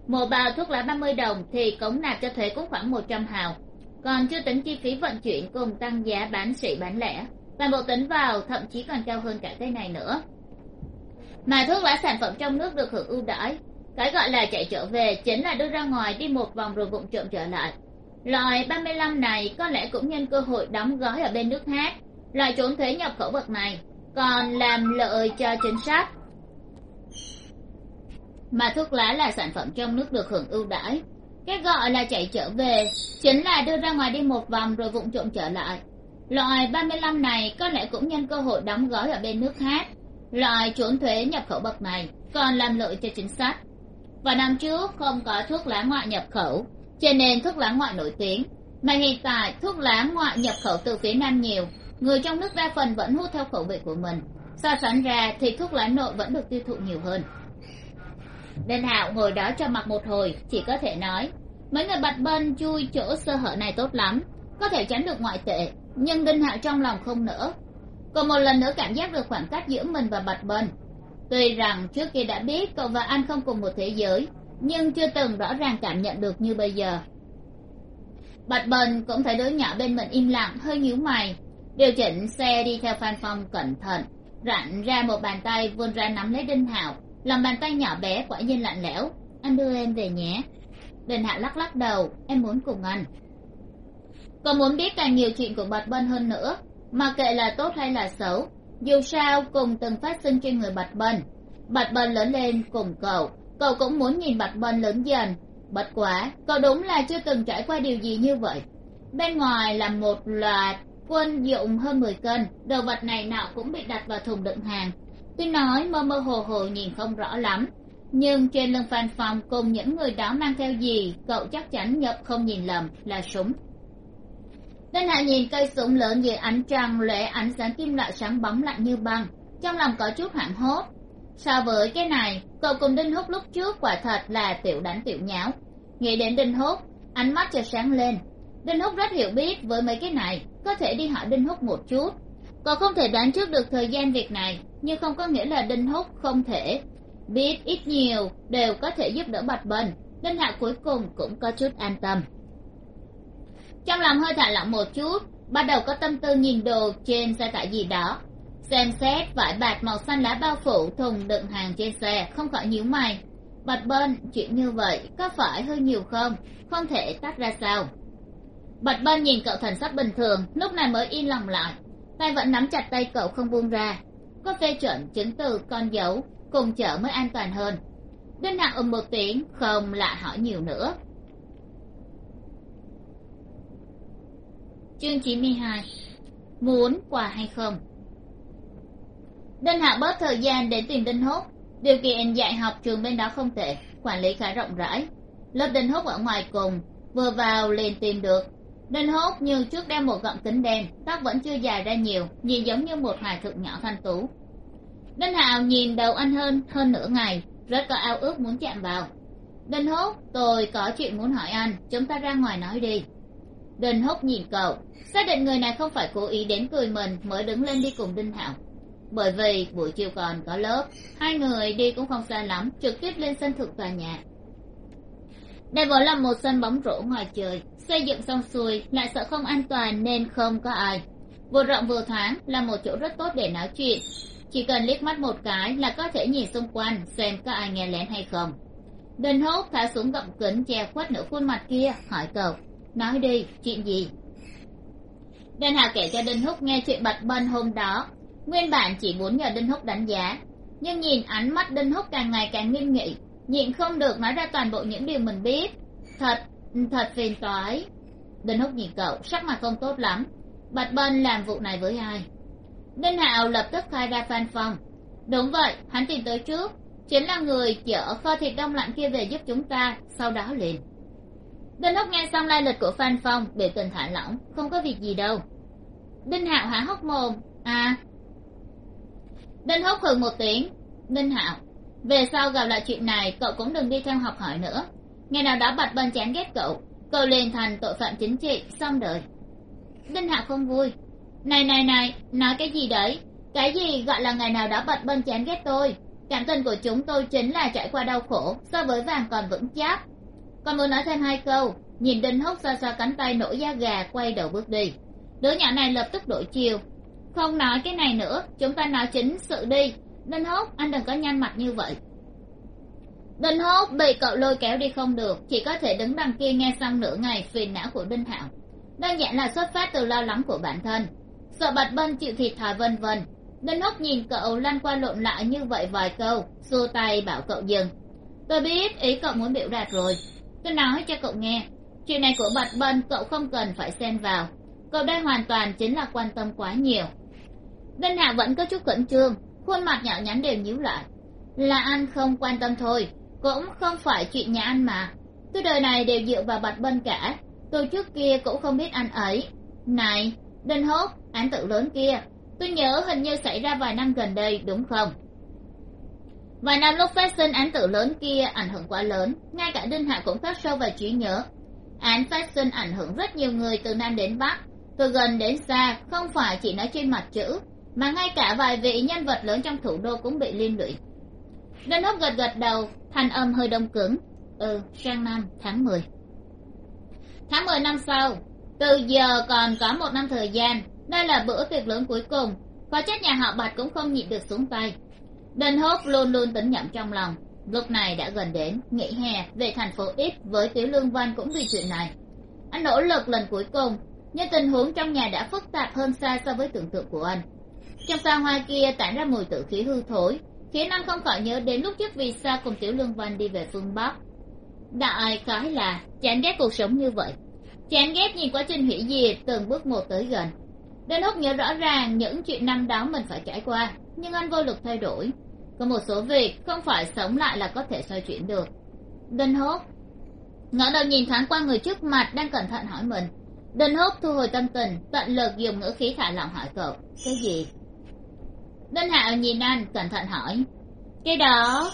một bao thuốc lá ba mươi đồng thì cống nạp cho thuế cũng khoảng một trăm hào. Còn chưa tính chi phí vận chuyển cùng tăng giá bán sỉ bán lẻ toàn bộ tính vào, thậm chí còn cao hơn cả cái này nữa. Mà thuốc lá sản phẩm trong nước được hưởng ưu đãi, cái gọi là chạy trở về chính là đưa ra ngoài đi một vòng rồi vụng trộm trở lại. Loại ba mươi lăm này có lẽ cũng nhân cơ hội đóng gói ở bên nước hát loại trốn thuế nhập khẩu bậc này còn làm lợi cho chính sách. Mà thuốc lá là sản phẩm trong nước được hưởng ưu đãi. Cái gọi là chạy trở về chính là đưa ra ngoài đi một vòng rồi vụng trộm trở lại. Loại ba mươi lăm này có lẽ cũng nhân cơ hội đóng gói ở bên nước khác. Loại trốn thuế nhập khẩu bậc này còn làm lợi cho chính sách. Và năm trước không có thuốc lá ngoại nhập khẩu, cho nên thuốc lá ngoại nổi tiếng. Mà hiện tại thuốc lá ngoại nhập khẩu từ phía nam nhiều người trong nước đa phần vẫn hút theo khẩu vị của mình. So sánh ra thì thuốc lá nội vẫn được tiêu thụ nhiều hơn. Đinh hạo ngồi đó cho mặt một hồi, chỉ có thể nói, mấy người bạch bên chui chỗ sơ hở này tốt lắm, có thể tránh được ngoại tệ. Nhưng đinh hạo trong lòng không nỡ. Còn một lần nữa cảm giác được khoảng cách giữa mình và bạch bân tuy rằng trước kia đã biết cậu và anh không cùng một thế giới, nhưng chưa từng rõ ràng cảm nhận được như bây giờ. Bạch bân cũng thấy đứa nhỏ bên mình im lặng, hơi nhíu mày điều chỉnh xe đi theo phan phong cẩn thận rặn ra một bàn tay vươn ra nắm lấy đinh hạo. Lòng bàn tay nhỏ bé quả nhiên lạnh lẽo. Anh đưa em về nhé. Đinh hạo lắc lắc đầu, em muốn cùng anh. Còn muốn biết càng nhiều chuyện của bạch bân hơn nữa, mà kệ là tốt hay là xấu, dù sao cùng từng phát sinh trên người bạch bân. Bạch bân lớn lên cùng cậu cậu cũng muốn nhìn bạch bân lớn dần. Bất quá, cậu đúng là chưa từng trải qua điều gì như vậy. Bên ngoài là một loạt quân dụng hơn mười cân đồ vật này nọ cũng bị đặt vào thùng đựng hàng. Tuy nói mơ mơ hồ hồ nhìn không rõ lắm nhưng trên lưng phan phong cùng những người đó mang theo gì cậu chắc chắn nhập không nhìn lầm là súng. Đinh hạ nhìn cây súng lớn dưới ánh trăng lóe ánh sáng kim loại sáng bóng lạnh như băng trong lòng có chút hoảng hốt. So với cái này cậu cùng đinh Hút lúc trước quả thật là tiểu đánh tiểu nháo. Nghĩ đến đinh Hút, ánh mắt chợt sáng lên đinh húc rất hiểu biết với mấy cái này, có thể đi hỏi đinh húc một chút. Cậu không thể đoán trước được thời gian việc này, nhưng không có nghĩa là đinh húc không thể. Biết ít nhiều đều có thể giúp đỡ bạch bần, nên hạ cuối cùng cũng có chút an tâm. Trong lòng hơi thả lỏng một chút, bắt đầu có tâm tư nhìn đồ trên xe tải gì đó. Xem xét vải bạt màu xanh lá bao phủ thùng đựng hàng trên xe, không khỏi nhíu mày. Bạch bên chuyện như vậy có phải hơi nhiều không? Không thể tách ra sao? Bạch bân nhìn cậu thần sắc bình thường, lúc này mới yên lòng lại. Tay vẫn nắm chặt tay cậu không buông ra. Có phê chuẩn chứng từ con dấu, cùng chở mới an toàn hơn. Đinh hạng ầm một tiếng, không lại hỏi nhiều nữa. Chương chín mươi hai, muốn quà hay không? Đinh hạng bớt thời gian để tìm đinh hốt điều kiện dạy học trường bên đó không tệ, quản lý khá rộng rãi. Lớp đinh hốt ở ngoài cùng, vừa vào liền tìm được đinh hốt như trước đeo một gọng kính đen, tóc vẫn chưa dài ra nhiều, nhìn giống như một hài thượng nhỏ thanh tú. Đinh hạo nhìn đầu anh hơn hơn nửa ngày, rất có ao ước muốn chạm vào. Đinh hốt, tôi có chuyện muốn hỏi anh, chúng ta ra ngoài nói đi. Đinh hốt nhìn cậu, xác định người này không phải cố ý đến cười mình, mới đứng lên đi cùng đinh hạo. Bởi vì buổi chiều còn có lớp, hai người đi cũng không xa lắm, trực tiếp lên sân thượng tòa nhà. Đây vốn là một sân bóng rổ ngoài trời xây dựng xong xuôi, lại sợ không an toàn nên không có ai. Vừa rộng vừa thoáng là một chỗ rất tốt để nói chuyện. Chỉ cần liếc mắt một cái là có thể nhìn xung quanh, xem có ai nghe lén hay không. Đinh hốt, thả xuống gọng kính che khuất nửa khuôn mặt kia, hỏi cậu. Nói đi, chuyện gì? Đinh Hà kể cho đinh húc nghe chuyện bạch bân hôm đó. Nguyên bản chỉ muốn nhờ đinh húc đánh giá. Nhưng nhìn ánh mắt đinh húc càng ngày càng nghiêm nghị, nhịn không được nói ra toàn bộ những điều mình biết. Thật thật phiền toái. Đinh húc nhìn cậu, sắc mặt không tốt lắm. Bạch bân làm vụ này với ai? Đinh hạo lập tức khai ra phan phong. Đúng vậy, hắn tìm tới trước. Chính là người chở kho thịt đông lạnh kia về giúp chúng ta, sau đó liền. Đinh húc nghe xong lai lịch của phan phong, biểu tình thả lỏng, không có việc gì đâu. Đinh hạo há hốc mồm à. Đinh húc hừ một tiếng đinh hạo, về sau gặp lại chuyện này, cậu cũng đừng đi theo học hỏi nữa ngày nào đó bạch bân chán ghét cậu cậu liền thành tội phạm chính trị, xong đời. Đinh Hạ không vui. Này này này, nói cái gì đấy? Cái gì gọi là ngày nào đó bạch bân chán ghét tôi? Cảm tình của chúng tôi chính là trải qua đau khổ, so với vàng còn vững chắc. Còn muốn nói thêm hai câu, nhìn đinh húc xoa xoa cánh tay nổi da gà, quay đầu bước đi. Đứa nhỏ này lập tức đổi chiều. Không nói cái này nữa, chúng ta nói chính sự đi. Đinh húc, anh đừng có nhanh mặt như vậy đinh húc bị cậu lôi kéo đi không được, chỉ có thể đứng đằng kia nghe xong nửa ngày phiền não của đinh hạo đơn giản là xuất phát từ lo lắng của bản thân. Sợ bạch bân chịu thiệt thòi vân vân. Đinh húc nhìn cậu lăn qua lộn lại như vậy vài câu, xua tay bảo cậu dừng. Tôi biết ý cậu muốn biểu đạt rồi. Tôi nói cho cậu nghe, chuyện này của bạch bân cậu không cần phải xen vào. Cậu đây hoàn toàn chính là quan tâm quá nhiều. Đinh hạ vẫn có chút khẩn trương, khuôn mặt nhỏ nhắn đều nhíu lại. Là anh không quan tâm thôi cũng không phải chuyện nhà anh mà. Tôi đời này đều dựa vào bạch bân cả. Tôi trước kia cũng không biết anh ấy. Này, đinh hốt, án tự lớn kia. Tôi nhớ hình như xảy ra vài năm gần đây, đúng không? Vài năm lúc phát sinh án tự lớn kia ảnh hưởng quá lớn, ngay cả đinh hạ cũng khắc sâu vào trí nhớ. Án phát sinh ảnh hưởng rất nhiều người từ nam đến bắc, từ gần đến xa, không phải chỉ nói trên mặt chữ, mà ngay cả vài vị nhân vật lớn trong thủ đô cũng bị liên lụy đinh ốc gật gật đầu thành âm hơi đông cứng. Ừ sang năm tháng mười. Tháng mười năm sau, từ giờ còn có một năm thời gian, đây là bữa tiệc lớn cuối cùng. Có chắc nhà họ bạch cũng không nhịn được xuống tay. Đinh hốt luôn luôn tính nhẩm trong lòng. Lúc này đã gần đến, nghỉ hè, về thành phố ít với tiểu lương văn cũng vì chuyện này. Anh nỗ lực lần cuối cùng, nhưng tình huống trong nhà đã phức tạp hơn xa so với tưởng tượng của anh. Trong xa hoa kia tản ra mùi tử khí hư thối khiến anh không khỏi nhớ đến lúc trước vì sao cùng tiểu lương văn đi về phương bắc. Đại cái là chán ghét cuộc sống như vậy. Chán ghét nhìn quá trình hủy diệt, từng bước một tới gần. Đến lúc nhớ rõ ràng những chuyện năm đó mình phải trải qua, nhưng anh vô lực thay đổi. Có một số việc không phải sống lại là có thể xoay chuyển được. Đinh hốt. Ngỡ đầu nhìn thoáng qua người trước mặt đang cẩn thận hỏi mình. Đinh hốt thu hồi tâm tình, tận lực dùng ngữ khí thả lỏng hỏi cậu, cái gì? Đinh hạo nhìn anh, cẩn thận hỏi. Cái đó,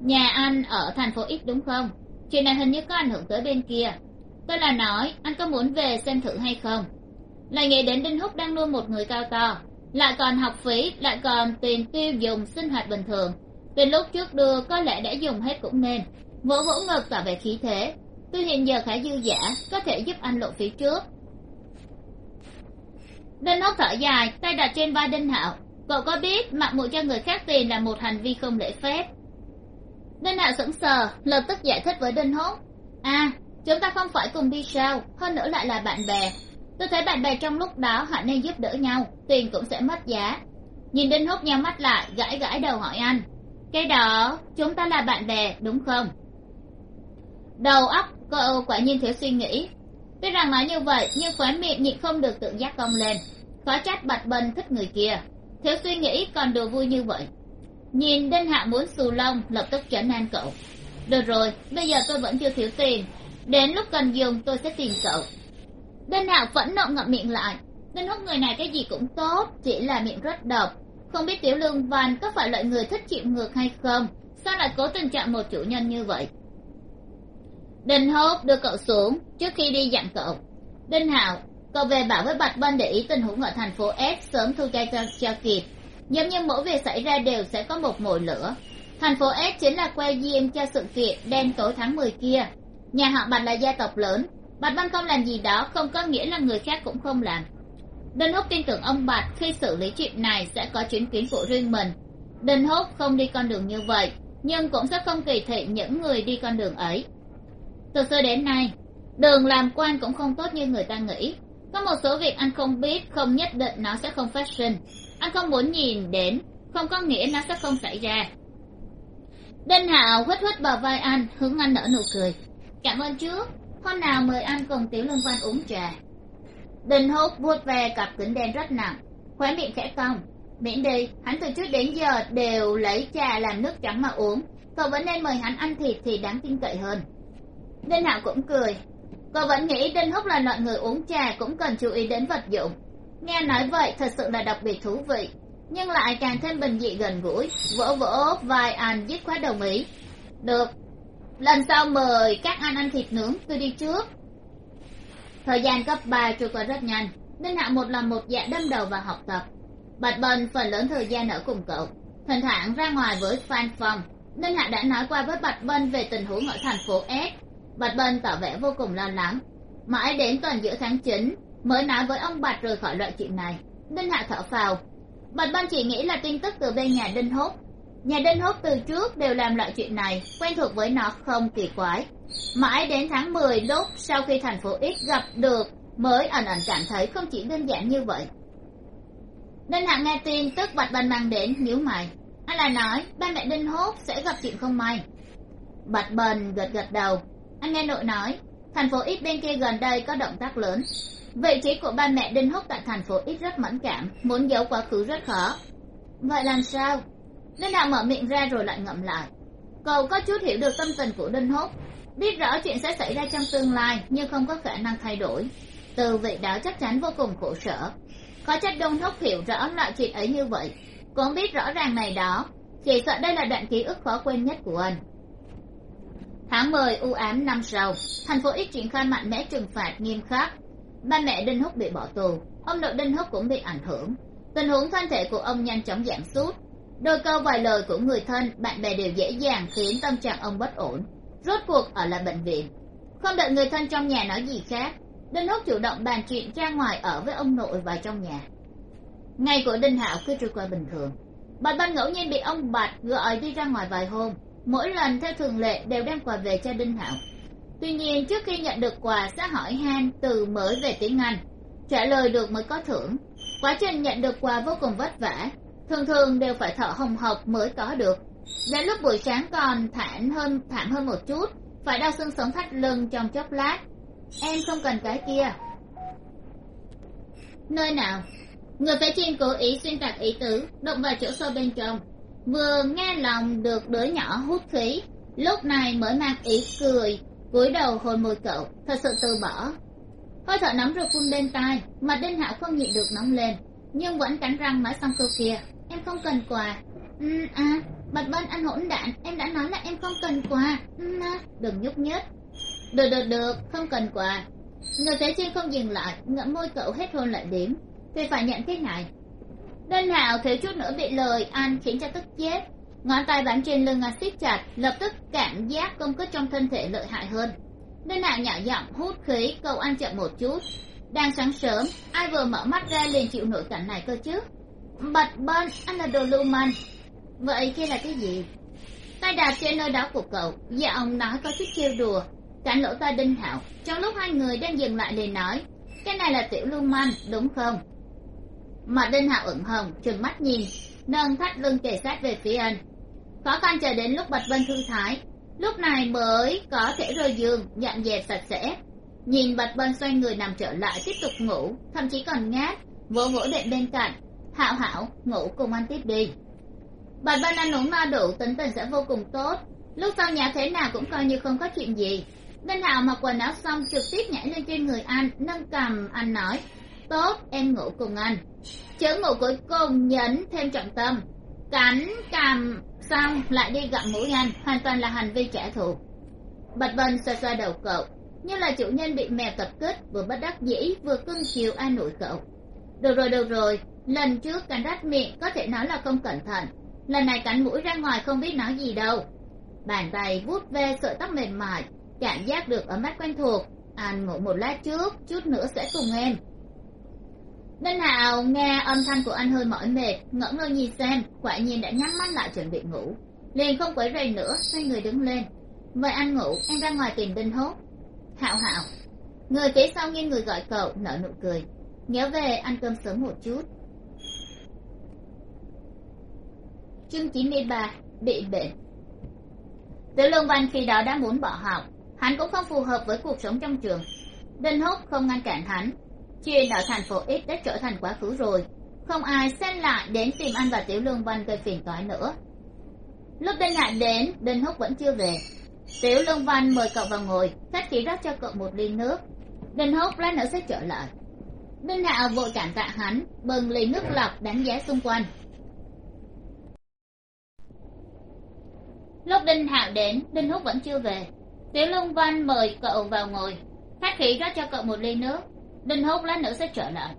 nhà anh ở thành phố x đúng không? Chuyện này hình như có ảnh hưởng tới bên kia. Tôi là nói, anh có muốn về xem thử hay không? Lại nghĩ đến đinh húc đang nuôi một người cao to, lại còn học phí, lại còn tiền tiêu dùng sinh hoạt bình thường. Từ lúc trước đưa, có lẽ đã dùng hết cũng nên. Vỗ vỗ ngực tỏ về khí thế. Tôi hiện giờ khá dư giả, có thể giúp anh lộ phí trước. Đinh húc thở dài, tay đặt trên vai đinh hạo cậu có biết mặc mụ cho người khác tiền là một hành vi không lễ phép? Đinh hạ sững sờ, lập tức giải thích với đinh húc à chúng ta không phải cùng đi sao, hơn nữa lại là bạn bè. Tôi thấy bạn bè trong lúc đó họ nên giúp đỡ nhau, tiền cũng sẽ mất giá. Nhìn đinh húc nhau mắt lại, gãi gãi đầu hỏi anh. Cái đó, chúng ta là bạn bè, đúng không? Đầu óc cậu quả nhiên thiếu suy nghĩ. Tuy rằng nói như vậy, nhưng khóe miệng nhịn không được tự giác cong lên. Khó trách bạch bần thích người kia thiếu suy nghĩ còn đùa vui như vậy. Nhìn đinh hạ muốn xù lông, lập tức trấn an cậu. Được rồi, bây giờ tôi vẫn chưa thiếu tiền. Đến lúc cần dùng, tôi sẽ tìm cậu. Đinh hạ phẫn nộ ngậm miệng lại. Đinh húc người này cái gì cũng tốt, chỉ là miệng rất độc. Không biết tiểu lương văn có phải loại người thích chịu ngược hay không? Sao lại cố tình chọn một chủ nhân như vậy? Đinh húc đưa cậu xuống, trước khi đi dặn cậu. Đinh hạo cậu về bảo với bạch bân để ý tình huống ở thành phố s sớm thu chay cho, cho kịp. Giống như mỗi việc xảy ra đều sẽ có một mồi lửa. Thành phố s chính là que diêm cho sự kiện đen tối tháng mười kia. Nhà họ bạch là gia tộc lớn. Bạch bân không làm gì đó không có nghĩa là người khác cũng không làm. Đinh húc tin tưởng ông bạch khi xử lý chuyện này sẽ có chuyến kiến của riêng mình. Đinh húc không đi con đường như vậy nhưng cũng sẽ không kỳ thị những người đi con đường ấy. Từ xưa đến nay đường làm quan cũng không tốt như người ta nghĩ có một số việc anh không biết, không nhất định nó sẽ không phát sinh. Anh không muốn nhìn đến, không có nghĩa nó sẽ không xảy ra. Đinh hạo huýt huýt vào vai anh, hướng anh nở nụ cười. Cảm ơn trước hôm nào mời anh cùng tiểu lương văn uống trà. Đinh hốt vuốt về cặp kính đen rất nặng, khóe miệng khẽ cong. Miễn đi, hắn từ trước đến giờ đều lấy trà làm nước trắng mà uống. Cậu vẫn nên mời hắn ăn thịt thì đáng tin cậy hơn. Đinh hạo cũng cười cô vẫn nghĩ đinh húc là loại người uống trà cũng cần chú ý đến vật dụng. Nghe nói vậy, thật sự là đặc biệt thú vị. Nhưng lại càng thêm bình dị gần gũi, vỗ vỗ vài anh dứt khoát đồng ý. Được. Lần sau mời các anh ăn thịt nướng, tôi đi trước. Thời gian cấp ba trôi qua rất nhanh. Đinh hạ một lần một dạ đâm đầu vào học tập. Bạch bần phần lớn thời gian ở cùng cậu. Thỉnh thoảng ra ngoài với phan phong. Đinh hạ đã nói qua với bạch bần về tình huống ở thành phố s bạch bân tỏ vẻ vô cùng lo lắng. Mãi đến tuần giữa tháng chín, mới nói với ông bạch rời khỏi loại chuyện này đinh hạ thở phào. Bạch bân chỉ nghĩ là tin tức từ bên nhà đinh húc nhà đinh húc từ trước đều làm loại chuyện này, quen thuộc với nó không kỳ quái. Mãi đến tháng mười lúc sau khi thành phố x gặp được, mới ẩn ẩn cảm thấy không chỉ đơn giản như vậy. Đinh hạ nghe tin tức bạch bân mang đến, nhíu mày. Anh là nói, ba mẹ đinh húc sẽ gặp chuyện không may. Bạch bần gật gật đầu anh nghe nội nói, thành phố ít bên kia gần đây có động tác lớn. Vị trí của ba mẹ đinh húc tại thành phố ít rất mẫn cảm, muốn giấu quá khứ rất khó. Vậy làm sao? Đinh đạo mở miệng ra rồi lại ngậm lại. Cậu có chút hiểu được tâm tình của đinh húc. Biết rõ chuyện sẽ xảy ra trong tương lai, nhưng không có khả năng thay đổi. Từ vị đó chắc chắn vô cùng khổ sở. Có trách đông húc hiểu rõ loại chuyện ấy như vậy, cũng biết rõ ràng này đó. Chỉ sợ đây là đoạn ký ức khó quên nhất của anh tháng mười u ám năm sau, thành phố ít triển khai mạnh mẽ trừng phạt nghiêm khắc. Ba mẹ đinh húc bị bỏ tù, ông nội đinh húc cũng bị ảnh hưởng. Tình huống thân thể của ông nhanh chóng giảm sút. Đôi câu vài lời của người thân, bạn bè đều dễ dàng khiến tâm trạng ông bất ổn. Rốt cuộc ở lại bệnh viện. Không đợi người thân trong nhà nói gì khác, đinh húc chủ động bàn chuyện ra ngoài ở với ông nội và trong nhà. Ngày của đinh hạo cứ trôi qua bình thường. Bạch ban ngẫu nhiên bị ông bạch gọi đi ra ngoài vài hôm mỗi lần theo thường lệ đều đem quà về cho đinh hạo. Tuy nhiên, trước khi nhận được quà, sẽ hỏi han từ mới về tiếng anh. Trả lời được mới có thưởng. Quá trình nhận được quà vô cùng vất vả. Thường thường đều phải thở hồng hộc mới có được. Đến lúc buổi sáng còn thản hơn, thảm hơn một chút, phải đau xương sống thắt lưng trong chốc lát. Em không cần cái kia. Nơi nào? Người phải trên cố ý xuyên tạc ý tứ động vào chỗ sâu bên trong vừa nghe lòng được đứa nhỏ hút khí. Lúc này mới mang ý cười cúi đầu hồi môi cậu thật sự từ bỏ. Hơi thở nóng rực phun bên tai mặt đinh hạo không nhịn được nóng lên nhưng vẫn cắn răng nói xong câu kia. Em không cần quà. Ừ, à bạch bân anh hỗn đạn, em đã nói là em không cần quà. Ừ, à, đừng nhúc nhích. Được được được không cần quà. Người thế trên không dừng lại ngậm môi cậu hết hôn lại đếm thì phải nhận cái này đinh hạo thiếu chút nữa bị lời, anh khiến cho tức chết. Ngón tay bám trên lưng anh siết chặt, lập tức cảm giác công kích trong thân thể lợi hại hơn. Đinh hạo nhỏ giọng hút khí, cầu anh chậm một chút. Đang sáng sớm, ai vừa mở mắt ra liền chịu nổi cảnh này cơ chứ? Bạch bên anh là đồ lưu manh. Vậy kia là cái gì? Tay đạp trên nơi đó của cậu và ông nói có chút trêu đùa. Cản lỗ tai đinh hạo trong lúc hai người đang dừng lại liền nói, cái này là tiểu lưu manh, đúng không? Mặt đinh hạo ửng hồng, trừng mắt nhìn, nâng thắt lưng kề sát về phía anh. Khó khăn chờ đến lúc bạch vân thư thái. Lúc này mới có thể rơi giường dọn dẹp sạch sẽ. Nhìn bạch vân xoay người nằm trở lại, tiếp tục ngủ, thậm chí còn ngáp, vỗ vỗ đệm bên cạnh. Hạo hảo, ngủ cùng anh tiếp đi. Bạch vân ăn uống no đủ, tính tình sẽ vô cùng tốt. Lúc sau nhà thế nào cũng coi như không có chuyện gì. Đinh hạo mặc quần áo xong trực tiếp nhảy lên trên người anh, nâng cầm, anh nói tốt, em ngủ cùng anh. Chữ ngủ cuối cùng, nhấn thêm trọng tâm. Cắn cằm xong, lại đi gặm mũi anh. Hoàn toàn là hành vi trả thù. Bạch vân xoa xoa đầu cậu. Như là chủ nhân bị mèo tập kích, vừa bất đắc dĩ, vừa cưng chiều an ủi cậu. Được rồi được rồi. Lần trước cắn rách miệng, có thể nói là không cẩn thận. Lần này cắn mũi ra ngoài không biết nói gì đâu. Bàn tay vuốt ve sợi tóc mềm mại, cảm giác được ở mắt quen thuộc. Anh ngủ một lát trước, chút nữa sẽ cùng em đinh hạo nghe âm thanh của anh hơi mỏi mệt, ngỡ ngơ nhìn xem, quả nhiên đã nhắm mắt lại chuẩn bị ngủ. Liền không quấy rầy nữa, xoay người đứng lên. Vậy anh ngủ, em ra ngoài tìm đinh hốt. Hạo hạo người phía sau nghiêng người gọi cậu, nở nụ cười. Nhớ về ăn cơm sớm một chút. Chương chín mươi ba, bị bệnh. Tiểu lương văn khi đó đã muốn bỏ học. Hắn cũng không phù hợp với cuộc sống trong trường. Đinh hốt không ngăn cản hắn chuyện ở thành phố x đã trở thành quá khứ rồi. Không ai xen lại đến tìm anh và tiểu lương văn gây phiền toái nữa. Lúc đinh hạ đến, đinh húc vẫn chưa về. Tiểu lương văn mời cậu vào ngồi, khách khí rót cho cậu một ly nước. Đinh húc lát nữa sẽ trở lại. Đinh hạ vội cảm tạ hắn bừng ly nước lọc đánh giá xung quanh. Lúc đinh hạo đến, đinh húc vẫn chưa về. Tiểu lương văn mời cậu vào ngồi. Khách khí rót cho cậu một ly nước đinh húc lát nữa sẽ trở lại.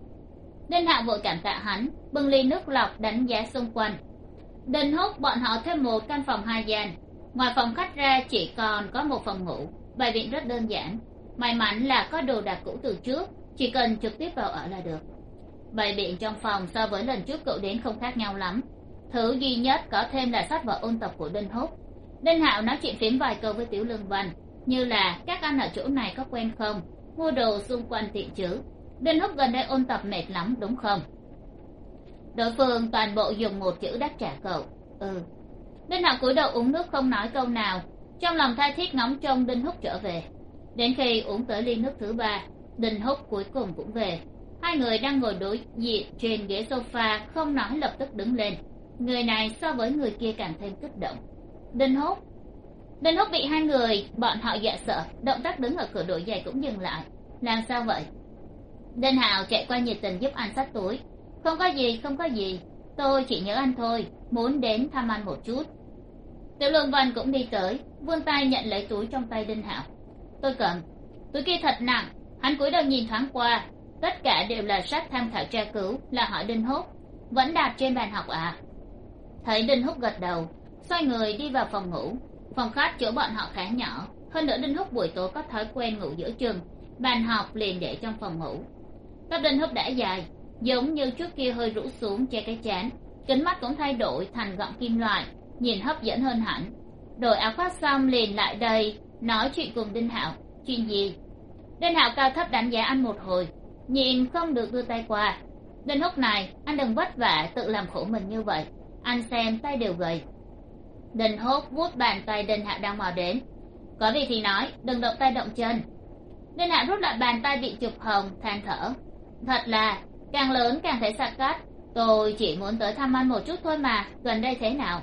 Đinh hạo vội cảm tạ hắn, bưng ly nước lọc đánh giá xung quanh. Đinh húc bọn họ thêm một căn phòng hai gian. Ngoài phòng khách ra chỉ còn có một phòng ngủ bài biện rất đơn giản. May mắn là có đồ đạc cũ từ trước, chỉ cần trực tiếp vào ở là được. Bày biện trong phòng so với lần trước cậu đến không khác nhau lắm. Thứ duy nhất có thêm là sách vở ôn tập của đinh húc đinh hạo nói chuyện phím vài câu với tiểu lương văn, như là các anh ở chỗ này có quen không? Mua đồ xung quanh tiện chứ đinh húc gần đây ôn tập mệt lắm, đúng không? Đối phương toàn bộ dùng một chữ đáp trả cậu. Ừ. Đinh hạo cúi đầu uống nước không nói câu nào, trong lòng tha thiết ngóng trông đinh húc trở về. Đến khi uống tới ly nước thứ ba, đinh húc cuối cùng cũng về. Hai người đang ngồi đối diện trên ghế sofa, không nói lập tức đứng lên. Người này so với người kia càng thêm kích động. Đinh húc đinh húc bị hai người, bọn họ dọa sợ, động tác đứng ở cửa đổi giày cũng dừng lại. Làm sao vậy? Đinh Hào chạy qua nhiệt tình giúp anh xách túi. Không có gì, không có gì. Tôi chỉ nhớ anh thôi, muốn đến thăm anh một chút. Tiểu lương văn cũng đi tới, vươn tay nhận lấy túi trong tay đinh Hào. tôi cầm túi kia thật nặng, hắn cúi đầu nhìn thoáng qua. Tất cả đều là sách tham khảo tra cứu, là hỏi đinh húc. Vẫn đặt trên bàn học à? Thấy đinh húc gật đầu, xoay người đi vào phòng ngủ phòng khách chỗ bọn họ khá nhỏ, hơn nữa đinh húc buổi tối có thói quen ngủ giữa chừng. Bàn học liền để trong phòng ngủ. Tóc đinh húc đã dài, giống như trước kia hơi rũ xuống che cái chán. Kính mắt cũng thay đổi thành gọng kim loại, nhìn hấp dẫn hơn hẳn. Đổi áo khoác xong liền lại đây, nói chuyện cùng đinh hạo. Chuyện gì? Đinh hạo cao thấp đánh giá anh một hồi, nhìn không được đưa tay qua. Đinh húc này, anh đừng vất vả tự làm khổ mình như vậy. Anh xem tay đều gầy. Đình húc vuốt bàn tay đinh hạo đang mò đến. Có việc thì nói, đừng động tay động chân. Đinh hạo rút lại bàn tay bị chụp hồng, than thở. Thật là, càng lớn càng thấy sạc cắt tôi chỉ muốn tới thăm anh một chút thôi mà, gần đây thế nào?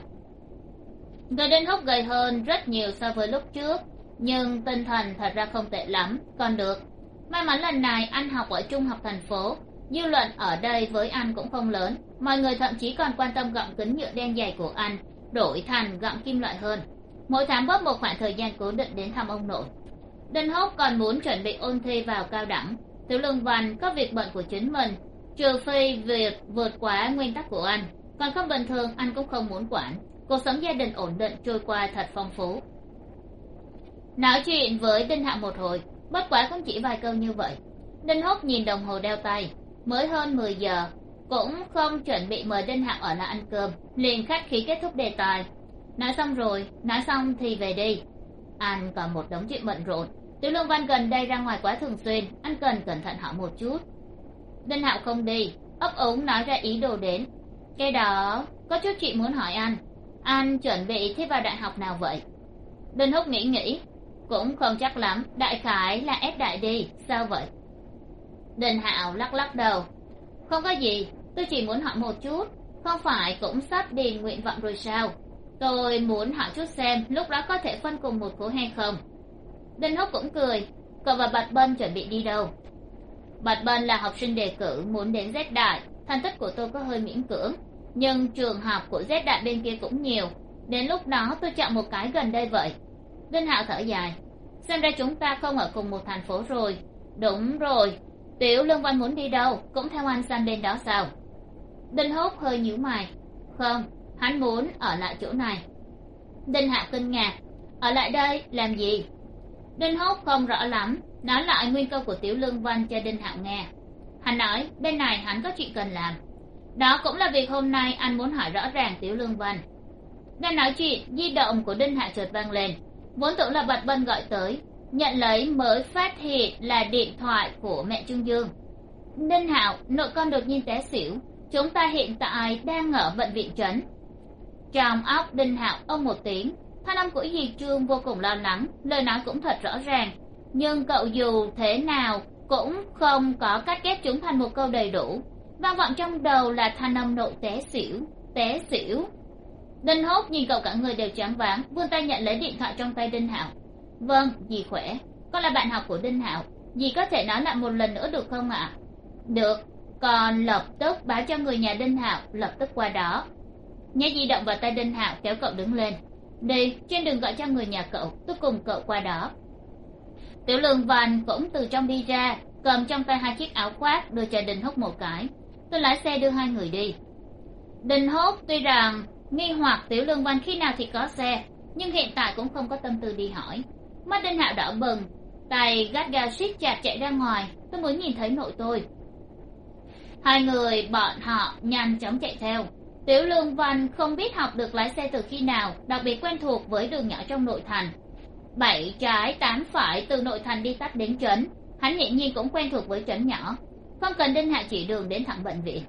Người đinh húc gầy hơn rất nhiều so với lúc trước, nhưng tinh thần thật ra không tệ lắm, còn được. May mắn lần này anh học ở trung học thành phố, dư luận ở đây với anh cũng không lớn. Mọi người thậm chí còn quan tâm gọng kính nhựa đen dày của anh đổi thành gọng kim loại hơn. Mỗi tháng bớt một khoảng thời gian cố định đến thăm ông nội. Đinh hốc còn muốn chuẩn bị ôn thi vào cao đẳng. Tiểu lương văn có việc bận của chính mình, trừ phi việc vượt quá nguyên tắc của anh. Còn không bình thường, anh cũng không muốn quản. Cuộc sống gia đình ổn định trôi qua thật phong phú. Nói chuyện với đinh hạ một hồi, bất quá cũng chỉ vài câu như vậy. Đinh hốc nhìn đồng hồ đeo tay. Mới hơn mười giờ cũng không chuẩn bị mời đinh hạo ở lại ăn cơm, liền khách khí kết thúc đề tài. Nói xong rồi, nói xong thì về đi. Anh còn một đống chuyện bận rộn. Tiểu lương văn gần đây ra ngoài quá thường xuyên, anh cần cẩn thận họ một chút. Đinh hạo không đi, ấp ống nói ra ý đồ đến. Cái đó, có chút chị muốn hỏi anh. Anh chuẩn bị thi vào đại học nào vậy? Đinh húc nghĩ nghĩ, cũng không chắc lắm, đại khái là ép đại đi, sao vậy? Đinh hạo lắc lắc đầu không có gì, tôi chỉ muốn hỏi một chút. Không phải cũng sắp điền nguyện vọng rồi sao? Tôi muốn hỏi chút xem lúc đó có thể phân cùng một khối hay không? Đinh húc cũng cười. Cậu và bạch bân chuẩn bị đi đâu? Bạch bân là học sinh đề cử muốn đến z đại. Thành tích của tôi có hơi miễn cưỡng, nhưng trường học của z đại bên kia cũng nhiều. Đến lúc đó tôi chọn một cái gần đây vậy. Đinh hạo thở dài. Xem ra chúng ta không ở cùng một thành phố rồi. Đúng rồi tiểu lương văn muốn đi đâu cũng theo anh sang bên đó sao? Đinh hốt hơi nhíu mày. Không, hắn muốn ở lại chỗ này. Đinh hạ kinh ngạc. Ở lại đây làm gì? Đinh hốt không rõ lắm. Nói lại nguyên câu của tiểu lương văn cho đinh hạo nghe. Hắn nói, bên này hắn có chuyện cần làm. Đó cũng là việc hôm nay anh muốn hỏi rõ ràng tiểu lương văn. Đang nói chuyện, di động của đinh hạ chợt vang lên. Vốn tưởng là bạch bân gọi tới nhận lấy mới phát hiện là điện thoại của mẹ trương dương. Ninh hạo, nội con đột nhiên té xỉu. Chúng ta hiện tại đang ở bệnh viện trấn. Trong óc đinh hạo ông một tiếng. Thanh âm của dì trương vô cùng lo lắng, lời nói cũng thật rõ ràng. Nhưng cậu dù thế nào cũng không có cách ghép chúng thành một câu đầy đủ. Vang vọng trong đầu là thanh âm nội té xỉu té xỉu. Đinh hốt nhìn cậu cả người đều choáng váng, vươn tay nhận lấy điện thoại trong tay đinh hạo vâng dì khỏe. Con là bạn học của đinh hạo. Dì có thể nói lại một lần nữa được không ạ? Được. Còn lập tức báo cho người nhà đinh hạo, lập tức qua đó. Nhé di động vào tay đinh hạo, kéo cậu đứng lên. Đi, trên đường gọi cho người nhà cậu tôi cùng cậu qua đó. Tiểu lương văn cũng từ trong đi ra, cầm trong tay hai chiếc áo khoác, đưa cho đinh húc một cái. Tôi lái xe đưa hai người đi. Đinh húc, tuy rằng nghi hoặc tiểu lương văn khi nào thì có xe, nhưng hiện tại cũng không có tâm tư đi hỏi mắt đinh hạo đỏ bừng, tay gắt gao siết chặt chạy ra ngoài. Tôi muốn nhìn thấy nội tôi. Hai người bọn họ nhanh chóng chạy theo. Tiểu lương văn không biết học được lái xe từ khi nào, đặc biệt quen thuộc với đường nhỏ trong nội thành. Bảy trái tám phải từ nội thành đi tắt đến trấn. Hắn hiển nhiên cũng quen thuộc với trấn nhỏ. Không cần đinh hạ chỉ đường đến thẳng bệnh viện.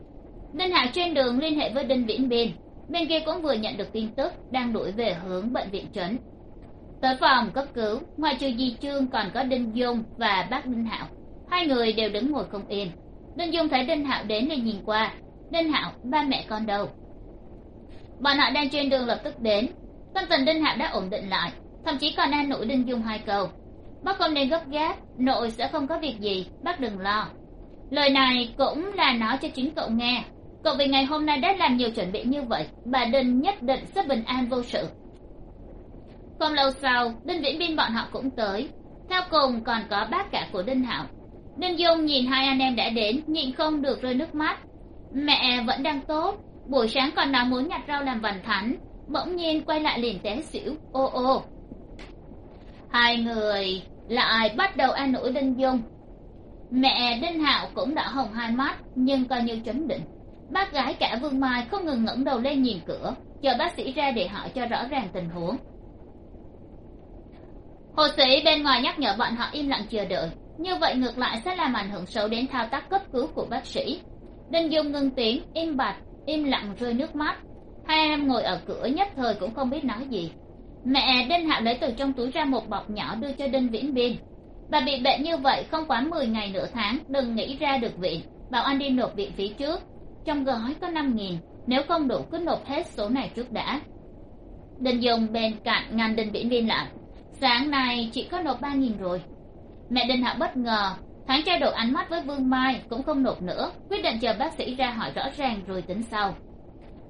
Đinh hạ trên đường liên hệ với đinh viễn biên. Bên kia cũng vừa nhận được tin tức, đang đuổi về hướng bệnh viện trấn tới phòng cấp cứu ngoài trừ di trương còn có đinh dung và bác đinh hạo. Hai người đều đứng ngồi không yên. Đinh dung thấy đinh hạo đến nên nhìn qua. Đinh hạo, ba mẹ con đâu? Bọn họ đang trên đường lập tức đến. Tâm tình đinh hạo đã ổn định lại. Thậm chí còn an ủi đinh dung hai câu. Bác không nên gấp gáp, nội sẽ không có việc gì, bác đừng lo. Lời này cũng là nói cho chính cậu nghe. Cậu vì ngày hôm nay đã làm nhiều chuẩn bị như vậy, bà đinh nhất định sẽ bình an vô sự không lâu sau đinh viễn biên bọn họ cũng tới. Theo cùng còn có bác cả của đinh hạo. Đinh dung nhìn hai anh em đã đến, nhịn không được rơi nước mắt. Mẹ vẫn đang tốt. Buổi sáng còn nào muốn nhặt rau làm vằn thánh bỗng nhiên quay lại liền té xỉu. Ô ô. Hai người lại bắt đầu an ủi đinh dung? Mẹ đinh hạo cũng đã hồng hai mắt, nhưng coi như chấn định. Bác gái cả vương mai không ngừng ngẩng đầu lên nhìn cửa. Chờ bác sĩ ra để hỏi cho rõ ràng tình huống hồ sĩ bên ngoài nhắc nhở bọn họ im lặng chờ đợi. Như vậy ngược lại sẽ làm ảnh hưởng xấu đến thao tác cấp cứu của bác sĩ. Đinh dung ngưng tiếng, im bặt, im lặng rơi nước mắt. Hai em ngồi ở cửa nhất thời cũng không biết nói gì. Mẹ đinh hạo lấy từ trong túi ra một bọc nhỏ đưa cho đinh viễn biên. Bà bị bệnh như vậy không quá mười ngày nửa tháng, đừng nghĩ ra được viện. Bảo anh đi nộp viện phí trước. Trong gói có năm nghìn, nếu không đủ cứ nộp hết số này trước đã. Đinh dùng bên cạnh ngăn đinh viễn biên lại sáng nay chị có nộp ba nghìn rồi. Mẹ đinh hạo bất ngờ hắn trao đổi ánh mắt với vương mai, cũng không nộp nữa. Quyết định chờ bác sĩ ra hỏi rõ ràng rồi tính sau.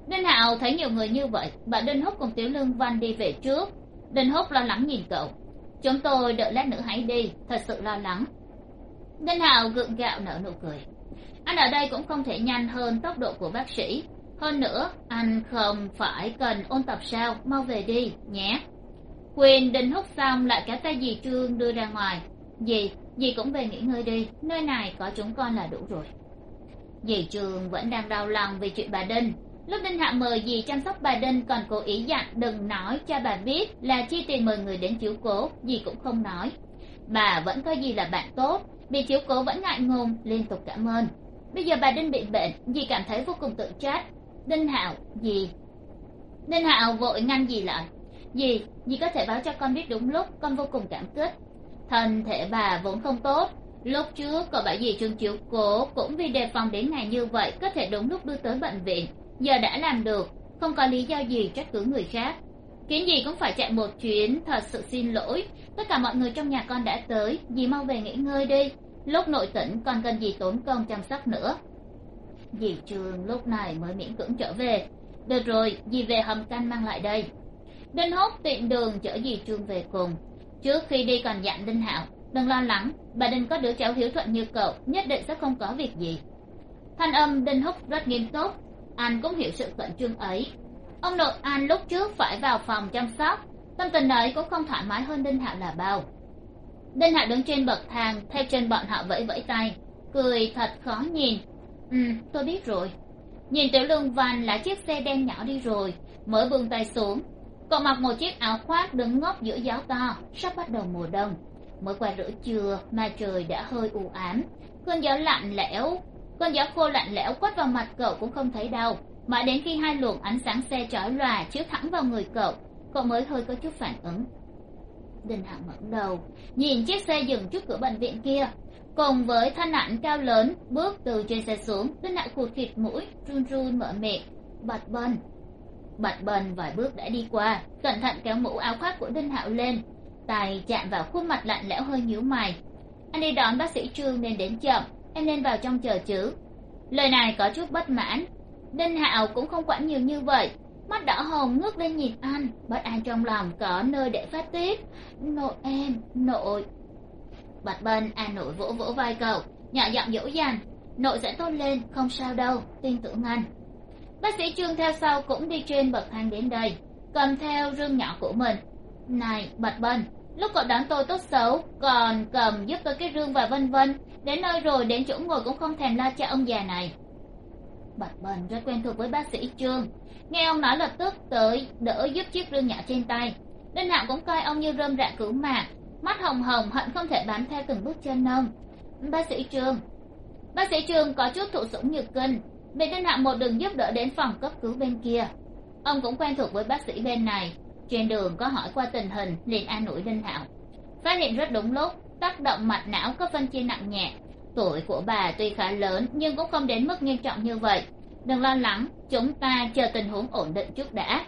Đinh hạo thấy nhiều người như vậy, bà đinh húc cùng tiểu lương văn đi về trước. Đinh húc lo lắng nhìn cậu. Chúng tôi đợi lát nữa hãy đi, thật sự lo lắng. Đinh hạo gượng gạo nở nụ cười. Anh ở đây cũng không thể nhanh hơn tốc độ của bác sĩ. Hơn nữa, anh không phải cần ôn tập sao, mau về đi, nhé quyền đinh hút xong lại kéo tay dì trương đưa ra ngoài. Dì dì cũng về nghỉ ngơi đi, nơi này có chúng con là đủ rồi. Dì trương vẫn đang đau lòng vì chuyện bà đinh. Lúc đinh hạ mời dì chăm sóc bà đinh còn cố ý dặn đừng nói cho bà biết là chi tiền mời người đến chiếu cố, dì cũng không nói. Bà vẫn coi dì là bạn tốt bị chiếu cố vẫn ngại ngùng, liên tục cảm ơn. Bây giờ bà đinh bị bệnh, dì cảm thấy vô cùng tự trách. Đinh hạo, dì. Đinh hạo vội ngăn dì lại dì dì có thể báo cho con biết đúng lúc, con vô cùng cảm kích. Thân thể bà vốn không tốt. Lúc trước, cậu bảo dì trương chiếu cố cũng vì đề phòng đến ngày như vậy, có thể đúng lúc đưa tới bệnh viện. Giờ đã làm được, không có lý do gì trách cứ người khác. Kiến gì cũng phải chạy một chuyến, thật sự xin lỗi. Tất cả mọi người trong nhà con đã tới, dì mau về nghỉ ngơi đi. Lúc nội tỉnh còn cần dì tốn công chăm sóc nữa. Dì trường lúc này mới miễn cưỡng trở về. Được rồi, dì về hầm canh mang lại đây đinh hốt tiện đường chở dì trương về cùng. Trước khi đi còn dặn đinh hạo, đừng lo lắng, bà đinh có đứa cháu hiếu thuận như cậu, nhất định sẽ không có việc gì. Thanh âm đinh húc rất nghiêm túc, anh cũng hiểu sự khẩn trương ấy. Ông nội anh lúc trước phải vào phòng chăm sóc, tâm tình ấy cũng không thoải mái hơn đinh hạo là bao. Đinh hạo đứng trên bậc thang theo chân bọn họ vẫy vẫy tay, cười thật khó nhìn. Ừ tôi biết rồi. Nhìn tiểu lương văn là chiếc xe đen nhỏ đi rồi mới buông tay xuống cậu mặc một chiếc áo khoác đứng ngốc giữa gió to, sắp bắt đầu mùa đông. Mới qua rửa trưa, mà trời đã hơi u ám. Cơn gió lạnh lẽo, cơn gió khô lạnh lẽo quất vào mặt cậu cũng không thấy đau. Mãi đến khi hai luồng ánh sáng xe chói lòa chiếu thẳng vào người cậu cậu mới hơi có chút phản ứng. Đình hạng ngẩng đầu, nhìn chiếc xe dừng trước cửa bệnh viện kia. Cùng với thân ảnh cao lớn, bước từ trên xe xuống đinh hạng khụt khịt mũi, run run mở miệng. Bật bần bạch Bần vài bước đã đi qua. Cẩn thận kéo mũ áo khoác của đinh hạo lên. Tay chạm vào khuôn mặt lạnh lẽo hơi nhíu mày. Anh đi đón bác sĩ trương nên đến chậm. Em nên vào trong chờ chứ. Lời này có chút bất mãn. Đinh hạo cũng không quản nhiều như vậy. Mắt đỏ hồng ngước lên nhìn anh. Bất an trong lòng có nơi để phát tiết. Nội em, nội. Bạch bên an nội vỗ vỗ vai cậu, nhỏ giọng dỗ dành. Nội sẽ tốt lên, không sao đâu, tin tưởng anh bác sĩ trương theo sau cũng đi trên bậc thang đến đây, cầm theo rương nhỏ của mình. Này, bạch bân, lúc cậu đón tôi tốt xấu, còn cầm giúp tôi cái rương và vân vân, đến nơi rồi đến chỗ ngồi cũng không thèm lo cho ông già này. Bạch bần rất quen thuộc với bác sĩ trương, nghe ông nói lập tức tới, đỡ giúp chiếc rương nhỏ trên tay. Đinh hạo cũng coi ông như rơm rạ cửu mạc, mắt hồng hồng, hận không thể bám theo từng bước chân ông. Bác sĩ trương, bác sĩ trương có chút thụ sủng nhược kinh bị đinh hạo một đường giúp đỡ đến phòng cấp cứu bên kia. Ông cũng quen thuộc với bác sĩ bên này. Trên đường có hỏi qua tình hình, liền an ủi đinh hạo. Phát hiện rất đúng lúc, tác động mạch não có phân chia nặng nhẹ. Tuổi của bà tuy khá lớn, nhưng cũng không đến mức nghiêm trọng như vậy. Đừng lo lắng, chúng ta chờ tình huống ổn định trước đã.